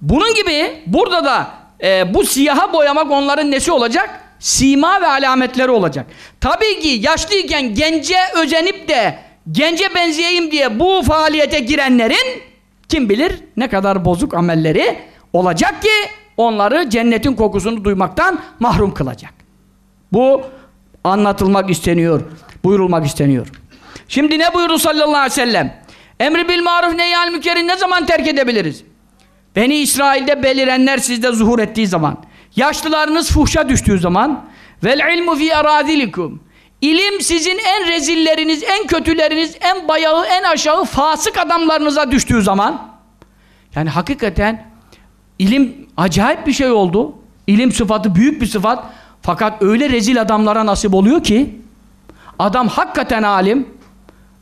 Speaker 1: Bunun gibi burada da e, bu siyaha boyamak onların nesi olacak? Sima ve alametleri olacak. Tabii ki yaşlıyken gence özenip de gence benzeyeyim diye bu faaliyete girenlerin kim bilir ne kadar bozuk amelleri olacak ki onları cennetin kokusunu duymaktan mahrum kılacak. Bu anlatılmak isteniyor, buyurulmak isteniyor. Şimdi ne buyurdu sallallahu aleyhi ve sellem? Emri bil maruf nehyal mükerin ne zaman terk edebiliriz? Beni İsrail'de belirenler sizde zuhur ettiği zaman, yaşlılarınız fuhşa düştüğü zaman, vel ilmu fi aradilikum. İlim sizin en rezilleriniz, en kötüleriniz, en bayağı, en aşağı fasık adamlarınıza düştüğü zaman, yani hakikaten ilim acayip bir şey oldu. İlim sıfatı büyük bir sıfat. Fakat öyle rezil adamlara nasip oluyor ki adam hakikaten alim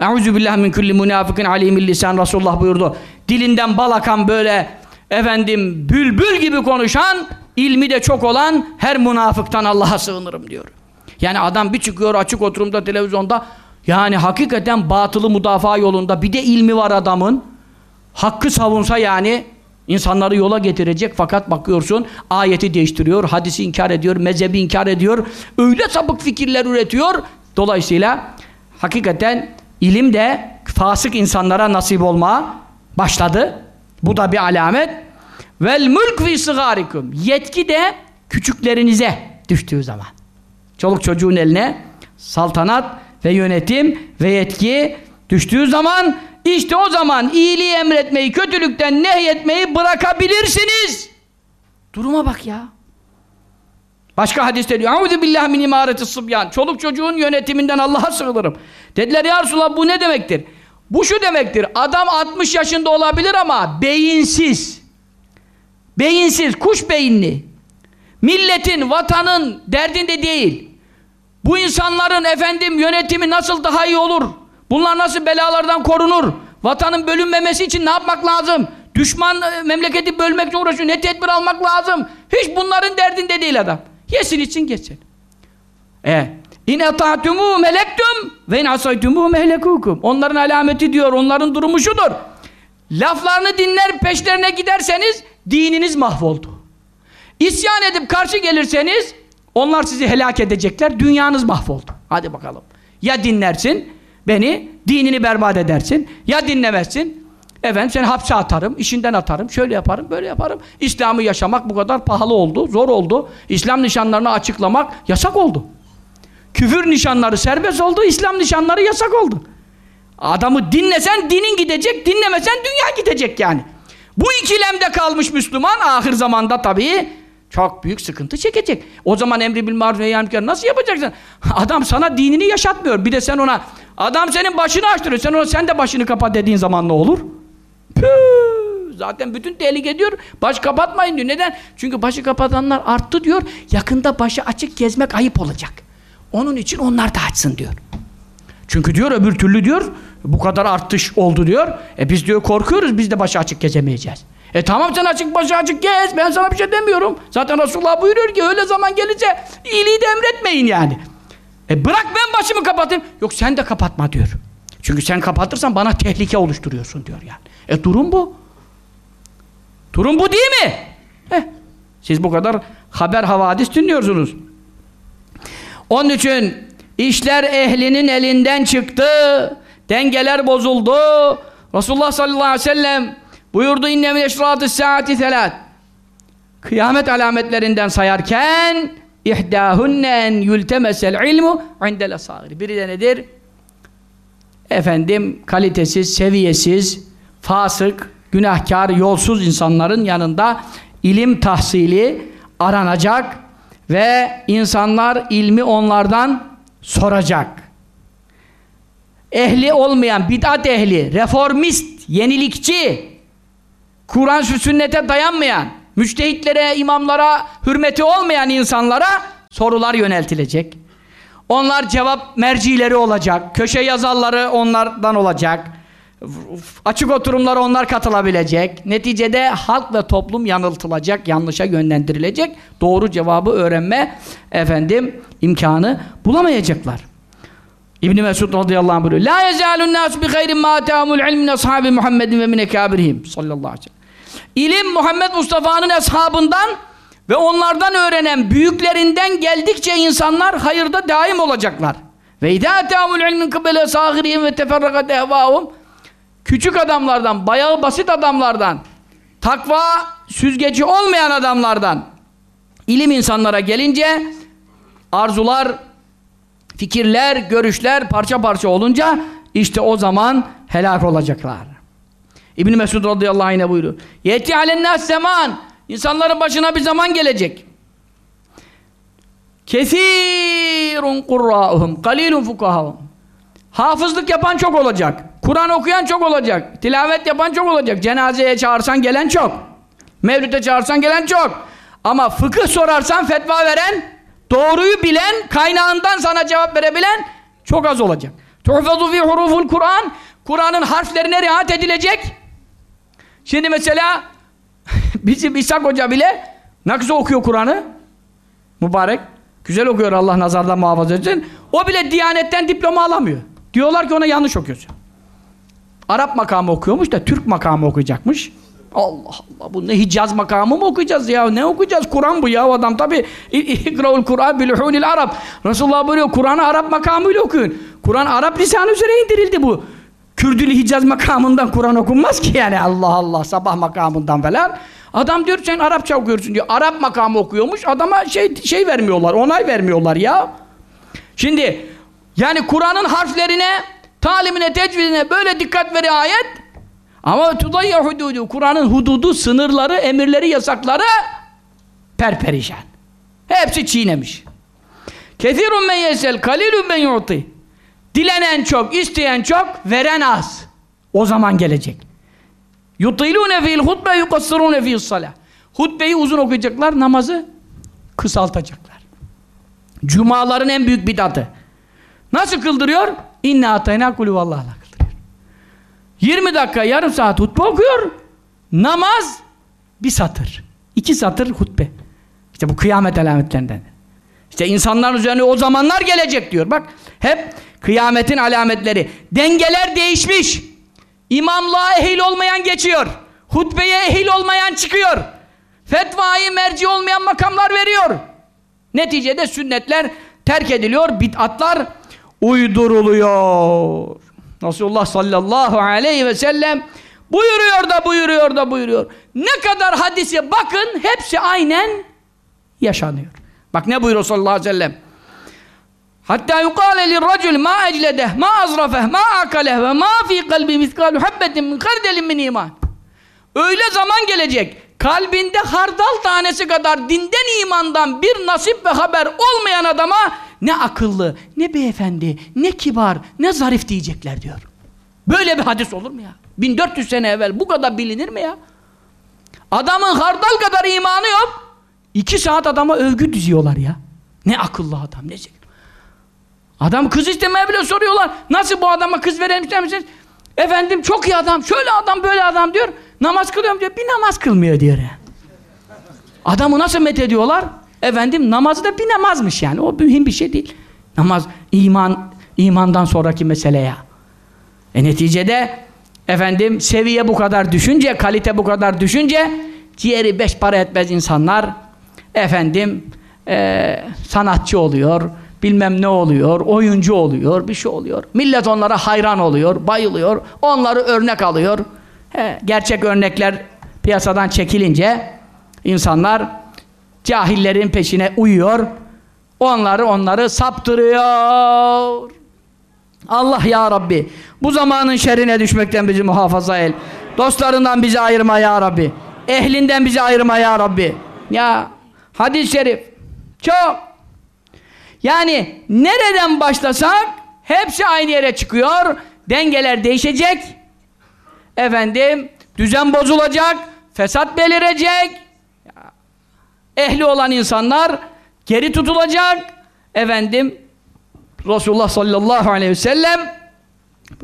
Speaker 1: Euzu min kulli munafikin alimil lisan Resulullah buyurdu. Dilinden bal akan böyle efendim bülbül gibi konuşan ilmi de çok olan her münafıktan Allah'a sığınırım diyor. Yani adam bir çıkıyor açık oturumda televizyonda yani hakikaten batılı müdafaa yolunda bir de ilmi var adamın. Hakkı savunsa yani İnsanları yola getirecek fakat bakıyorsun ayeti değiştiriyor, hadisi inkar ediyor, mezhebi inkar ediyor. Öyle sapık fikirler üretiyor. Dolayısıyla hakikaten ilim de fasık insanlara nasip olma başladı. Bu da bir alamet. Vel mulk fi sigarikum. Yetki de küçüklerinize düştüğü zaman. Çoluk çocuğun eline saltanat ve yönetim ve yetki düştüğü zaman işte o zaman iyiliği emretmeyi, kötülükten nehyetmeyi bırakabilirsiniz. Duruma bak ya. Başka hadiste diyor. Auzu billahi min imareti sıbyan. Çoluk çocuğun yönetiminden Allah'a sığınırım. Dediler ya Resulallah bu ne demektir? Bu şu demektir. Adam 60 yaşında olabilir ama beyinsiz. Beyinsiz, kuş beyinli. Milletin, vatanın derdinde değil. Bu insanların efendim yönetimi nasıl daha iyi olur? Bunlar nasıl belalardan korunur? Vatanın bölünmemesi için ne yapmak lazım? Düşman e, memleketi bölmekle uğraşıyor. Ne tedbir almak lazım? Hiç bunların derdinde değil adam. Yesin için geçsin. E İn eta'tumu melektum ve in asaytumu mehlekukum. Onların alameti diyor. Onların durumu şudur. Laflarını dinler peşlerine giderseniz dininiz mahvoldu. İsyan edip karşı gelirseniz Onlar sizi helak edecekler. Dünyanız mahvoldu. Hadi bakalım. Ya dinlersin beni, dinini berbat edersin. Ya dinlemezsin. Efendim seni hapse atarım, işinden atarım, şöyle yaparım, böyle yaparım. İslam'ı yaşamak bu kadar pahalı oldu, zor oldu. İslam nişanlarını açıklamak yasak oldu. Küfür nişanları serbest oldu, İslam nişanları yasak oldu. Adamı dinlesen dinin gidecek, dinlemesen dünya gidecek yani. Bu ikilemde kalmış Müslüman ahir zamanda tabii çok büyük sıkıntı çekecek. O zaman emri bil maruf ve nasıl yapacaksın? Adam sana dinini yaşatmıyor. Bir de sen ona adam senin başını açtırıyor. Sen ona sen de başını kapa dediğin zaman ne olur? Püh! Zaten bütün tehlike diyor. Baş kapatmayın diyor. Neden? Çünkü başı kapatanlar arttı diyor. Yakında başı açık gezmek ayıp olacak. Onun için onlar da açsın diyor. Çünkü diyor öbür türlü diyor bu kadar artış oldu diyor. E biz diyor korkuyoruz biz de başı açık gezemeyeceğiz. E tamam sen açık başı açık gez ben sana bir şey demiyorum. Zaten Resulullah buyuruyor ki öyle zaman gelince iyiliği de emretmeyin yani. E bırak ben başımı kapatayım. Yok sen de kapatma diyor. Çünkü sen kapatırsan bana tehlike oluşturuyorsun diyor yani. E durum bu. Durum bu değil mi? Heh. Siz bu kadar haber havadis dinliyorsunuz. Onun için işler ehlinin elinden çıktı. Dengeler bozuldu. Resulullah sallallahu aleyhi ve sellem buyurdu inne min eşratı saati telat. Kıyamet alametlerinden sayarken ihdahunne en yültemesel ilmu indel asagir. Biri de nedir? Efendim kalitesiz, seviyesiz, fasık, günahkar, yolsuz insanların yanında ilim tahsili aranacak ve insanlar ilmi onlardan soracak. Ehli olmayan, bid'at ehli, reformist, yenilikçi, Kur'an sünnete dayanmayan, müçtehitlere, imamlara hürmeti olmayan insanlara sorular yöneltilecek. Onlar cevap mercileri olacak. Köşe yazarları onlardan olacak. Açık oturumlara onlar katılabilecek. Neticede halk ve toplum yanıltılacak, yanlışa yönlendirilecek. Doğru cevabı öğrenme efendim imkanı bulamayacaklar. İbn Mesud radıyallahu anh buyuruyor. La yezalun nas bi hayrin ma ta'amul ilm min ashabi Muhammedin ve min ekabirihim sallallahu aleyhi ve sellem. İlim Muhammed Mustafa'nın ashabından ve onlardan öğrenen büyüklerinden geldikçe insanlar hayırda daim olacaklar. Ve idâ teâmul ilmin kıbele sâhirihim ve teferrakat ehvâhum küçük adamlardan, bayağı basit adamlardan, takva süzgeci olmayan adamlardan ilim insanlara gelince arzular, fikirler, görüşler parça parça olunca işte o zaman helak olacaklar. İbn Mesud radıyallahu anh buyuruyor. Yeti alennâs zaman İnsanların başına bir zaman gelecek. Kesirun kurra'uhum kalilun fukahahum. Hafızlık yapan çok olacak. Kur'an okuyan çok olacak. Tilavet yapan çok olacak. Cenazeye çağırsan gelen çok. Mevlüt'e çağırsan gelen çok. Ama fıkıh sorarsan fetva veren, doğruyu bilen, kaynağından sana cevap verebilen çok az olacak. Tuhfezu fi huruful Kur'an. Kur'an'ın harflerine riayet edilecek. Şimdi mesela bizim İshak Hoca bile güzel okuyor Kur'an'ı. Mübarek. Güzel okuyor Allah nazardan muhafaza etsin. O bile Diyanet'ten diploma alamıyor. Diyorlar ki ona yanlış okuyorsun. Arap makamı okuyormuş da Türk makamı okuyacakmış. Allah Allah bu ne Hicaz makamı mı okuyacağız ya? Ne okuyacağız? Kur'an bu ya adam tabi. İkraul Kur'an bilhunil Arap. Resulullah buyuruyor Kur'an'ı Arap makamıyla okuyun. Kur'an Arap lisanı üzere indirildi bu. Kürdülü Hicaz makamından Kur'an okunmaz ki yani Allah Allah sabah makamından falan. Adam diyor sen Arapça okuyorsun diyor. Arap makamı okuyormuş. Adama şey şey vermiyorlar. Onay vermiyorlar ya. Şimdi yani Kur'an'ın harflerine, talimine, tecvidine böyle dikkat ve riayet ama tudayya hududu. Kur'an'ın hududu, sınırları, emirleri, yasakları perperişan. Hepsi çiğnemiş. Kethirun men yesel, kalilun men yu'ti. Dilenen çok, isteyen çok, veren az. O zaman gelecek. Yutilune fil hutbe yukassirune fil salah. Hutbeyi uzun okuyacaklar, namazı kısaltacaklar. Cumaların en büyük bidatı. Nasıl kıldırıyor? İnne atayna kulü vallahla kıldırıyor. 20 dakika, yarım saat hutbe okuyor. Namaz bir satır. iki satır hutbe. İşte bu kıyamet alametlerinden. İşte insanların üzerine o zamanlar gelecek diyor. Bak hep kıyametin alametleri. Dengeler değişmiş. İmamlığa ehil olmayan geçiyor. Hutbeye ehil olmayan çıkıyor. Fetvayı merci olmayan makamlar veriyor. Neticede sünnetler terk ediliyor, bid'atlar uyduruluyor. Resulullah sallallahu aleyhi ve sellem buyuruyor da buyuruyor da buyuruyor. Ne kadar hadise bakın hepsi aynen yaşanıyor. Bak ne buyuruyor sallallahu aleyhi ve sellem. Hatta yukale lirracul ma ecledeh, ma azrafeh, ma akaleh ve ma fi kalbi miskalu habbetin min kardelin min iman. Öyle zaman gelecek. Kalbinde hardal tanesi kadar dinden imandan bir nasip ve haber olmayan adama ne akıllı, ne beyefendi, ne kibar, ne zarif diyecekler diyor. Böyle bir hadis olur mu ya? 1400 sene evvel bu kadar bilinir mi ya? Adamın hardal kadar imanı yok. İki saat adama övgü diziyorlar ya. Ne akıllı adam, ne zeki. Adam kız istemeye bile soruyorlar. Nasıl bu adama kız verelim misiniz? Efendim çok iyi adam, şöyle adam, böyle adam diyor. Namaz kılıyorum diyor. Bir namaz kılmıyor diyor yani. Adamı nasıl met ediyorlar? Efendim namazı da bir namazmış yani. O mühim bir şey değil. Namaz, iman, imandan sonraki mesele ya. E neticede efendim seviye bu kadar düşünce, kalite bu kadar düşünce ciğeri beş para etmez insanlar efendim e, sanatçı oluyor, bilmem ne oluyor, oyuncu oluyor, bir şey oluyor. Millet onlara hayran oluyor, bayılıyor, onları örnek alıyor. He, gerçek örnekler piyasadan çekilince insanlar cahillerin peşine uyuyor. Onları onları saptırıyor. Allah ya Rabbi bu zamanın şerrine düşmekten bizi muhafaza el. Dostlarından bizi ayırma ya Rabbi. Ehlinden bizi ayırma ya Rabbi. Ya hadis-i şerif çok. Yani nereden başlasak hepsi aynı yere çıkıyor. Dengeler değişecek. Efendim düzen bozulacak. Fesat belirecek. Ehli olan insanlar geri tutulacak. Efendim Resulullah sallallahu aleyhi ve sellem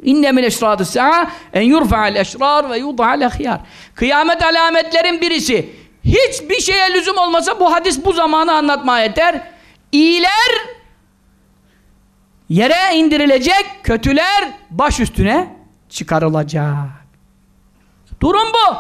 Speaker 1: inne min eşrâdı sa'a en yurfa'al eşrâr ve yuda'al ehyâr kıyamet alametlerin birisi. Hiçbir şeye lüzum olmasa bu hadis bu zamanı anlatmaya yeter. İyiler yere indirilecek kötüler baş üstüne çıkarılacak. Durum bu.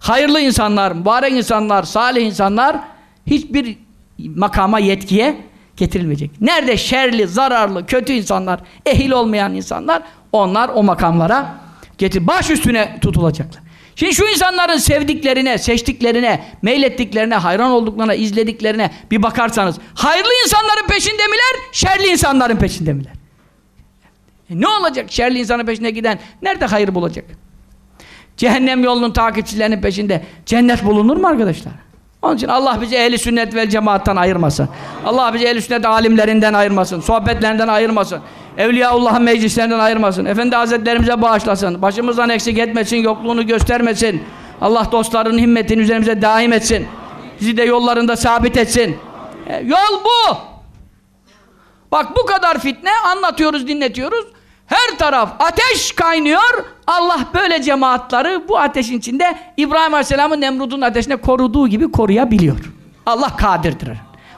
Speaker 1: Hayırlı insanlar, mübarek insanlar, salih insanlar hiçbir makama yetkiye getirilmeyecek. Nerede şerli, zararlı, kötü insanlar, ehil olmayan insanlar onlar o makamlara getir baş üstüne tutulacaklar. Şimdi şu insanların sevdiklerine, seçtiklerine, meylettiklerine, hayran olduklarına, izlediklerine bir bakarsanız hayırlı insanların peşinde miler, şerli insanların peşinde miler? E ne olacak şerli insanın peşine giden? Nerede hayır bulacak? Cehennem yolunun takipçilerinin peşinde cennet bulunur mu arkadaşlar? Onun için Allah bizi ehli sünnet ve cemaattan ayırmasın. Allah bizi ehli sünnet alimlerinden ayırmasın. Sohbetlerinden ayırmasın. Evliyaullah'ın meclislerinden ayırmasın. Efendi Hazretlerimize bağışlasın. Başımızdan eksik etmesin, yokluğunu göstermesin. Allah dostlarının himmetini üzerimize daim etsin. Bizi de yollarında sabit etsin. E, yol bu. Bak bu kadar fitne anlatıyoruz, dinletiyoruz. Her taraf ateş kaynıyor. Allah böyle cemaatları bu ateşin içinde İbrahim Aleyhisselam'ın Nemrud'un ateşine koruduğu gibi koruyabiliyor. Allah kadirdir.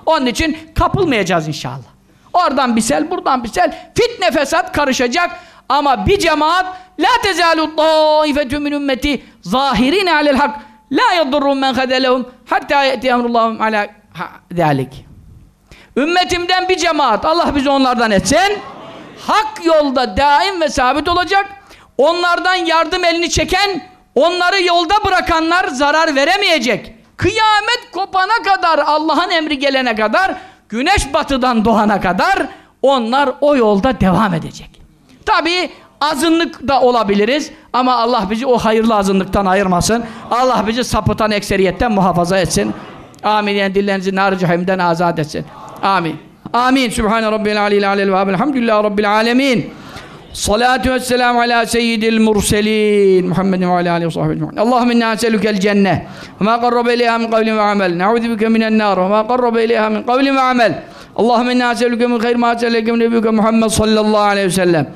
Speaker 1: Onun için kapılmayacağız inşallah. Oradan bir sel, buradan bir sel. Fitne fesat karışacak. Ama bir cemaat la tezalu taifetü min ümmeti zahirin alel hak la yadurrum men hadelehum hatta yeti emrullahum ala zalik. Ümmetimden bir cemaat Allah bizi onlardan etsin hak yolda daim ve sabit olacak. Onlardan yardım elini çeken, onları yolda bırakanlar zarar veremeyecek. Kıyamet kopana kadar, Allah'ın emri gelene kadar, güneş batıdan doğana kadar onlar o yolda devam edecek. Tabi azınlık da olabiliriz ama Allah bizi o hayırlı azınlıktan ayırmasın. Allah bizi sapıtan ekseriyetten muhafaza etsin. Amin. Yani dillerinizi nar cehimden azat etsin. Amin. Amin. Sübhane Rabbil Aleyhi Aleyhi ve Elhamdülillahi Rabbil Alemin. Salatu ve selamu ala seyyidil murselin Muhammedin ve ala aleyhi ve sahbihi Allahümme inna eselükel cenneh ve ma qarrabe ileyha min kavlin ve amel ne'udhu bike minen nar ve ma qarrabe ileyha min kavlin ve amel Allahümme inna eselüke min khayr ma eselüke min nebiyüke Muhammed sallallahu aleyhi ve sellem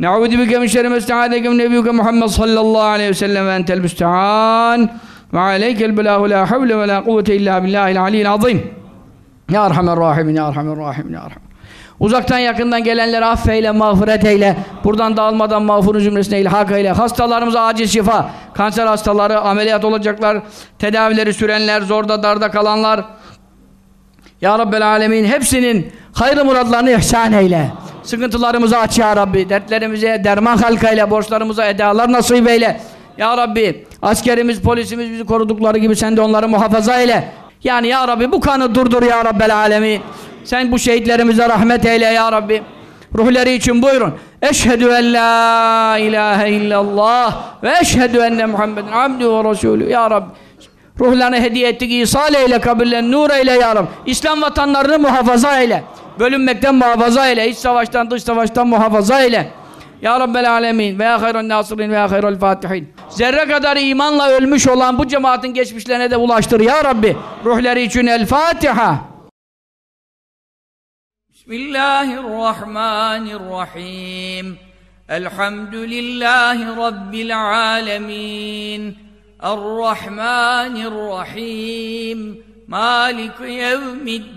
Speaker 1: ne'udhu bike min şerri mesta'adeke min nebiyüke Muhammed sallallahu aleyhi ve sellem ve entel müste'an ve aleykel belahu la havle Ya Erhamer Rahimin, Ya Erhamer Rahimin, Ya Erhamer Uzaktan yakından gelenleri affeyle, mağfiret eyle. Buradan dağılmadan mağfurun cümlesine ilhak eyle. Hastalarımıza acil şifa. Kanser hastaları, ameliyat olacaklar, tedavileri sürenler, zorda darda kalanlar, Ya Rabbel Alemin hepsinin hayırlı muradlarını ihsan eyle. Sıkıntılarımızı aç Ya Rabbi. Dertlerimize derman halkayla, borçlarımıza edalar nasip eyle. Ya Rabbi askerimiz, polisimiz bizi korudukları gibi sen de onları muhafaza eyle. Yani Ya Rabbi bu kanı durdur Ya Rabbel Alemin. Sen bu şehitlerimize rahmet eyle Ya Rabbi. Ruhları için buyurun. Eşhedü en la ilahe illallah ve eşhedü enne Muhammeden abdü ve resulü. Ya Rabbi ruhlarını hediye ettik. İsal eyle, kabirlerini nur eyle Ya Rabbi. İslam vatanlarını muhafaza eyle. Bölünmekten muhafaza eyle. İç savaştan, dış savaştan muhafaza eyle. Ya Rabbel Alemin ve ya hayran nasirin ve ya hayral fatihin. Zerre kadar imanla ölmüş olan bu cemaatin geçmişlerine de ulaştır ya Rabbi. Ruhları için El Fatiha. Bismillahirrahmanirrahim. Elhamdülillahi Rabbil alemin. Errahmanirrahim. Malik yevmiddin.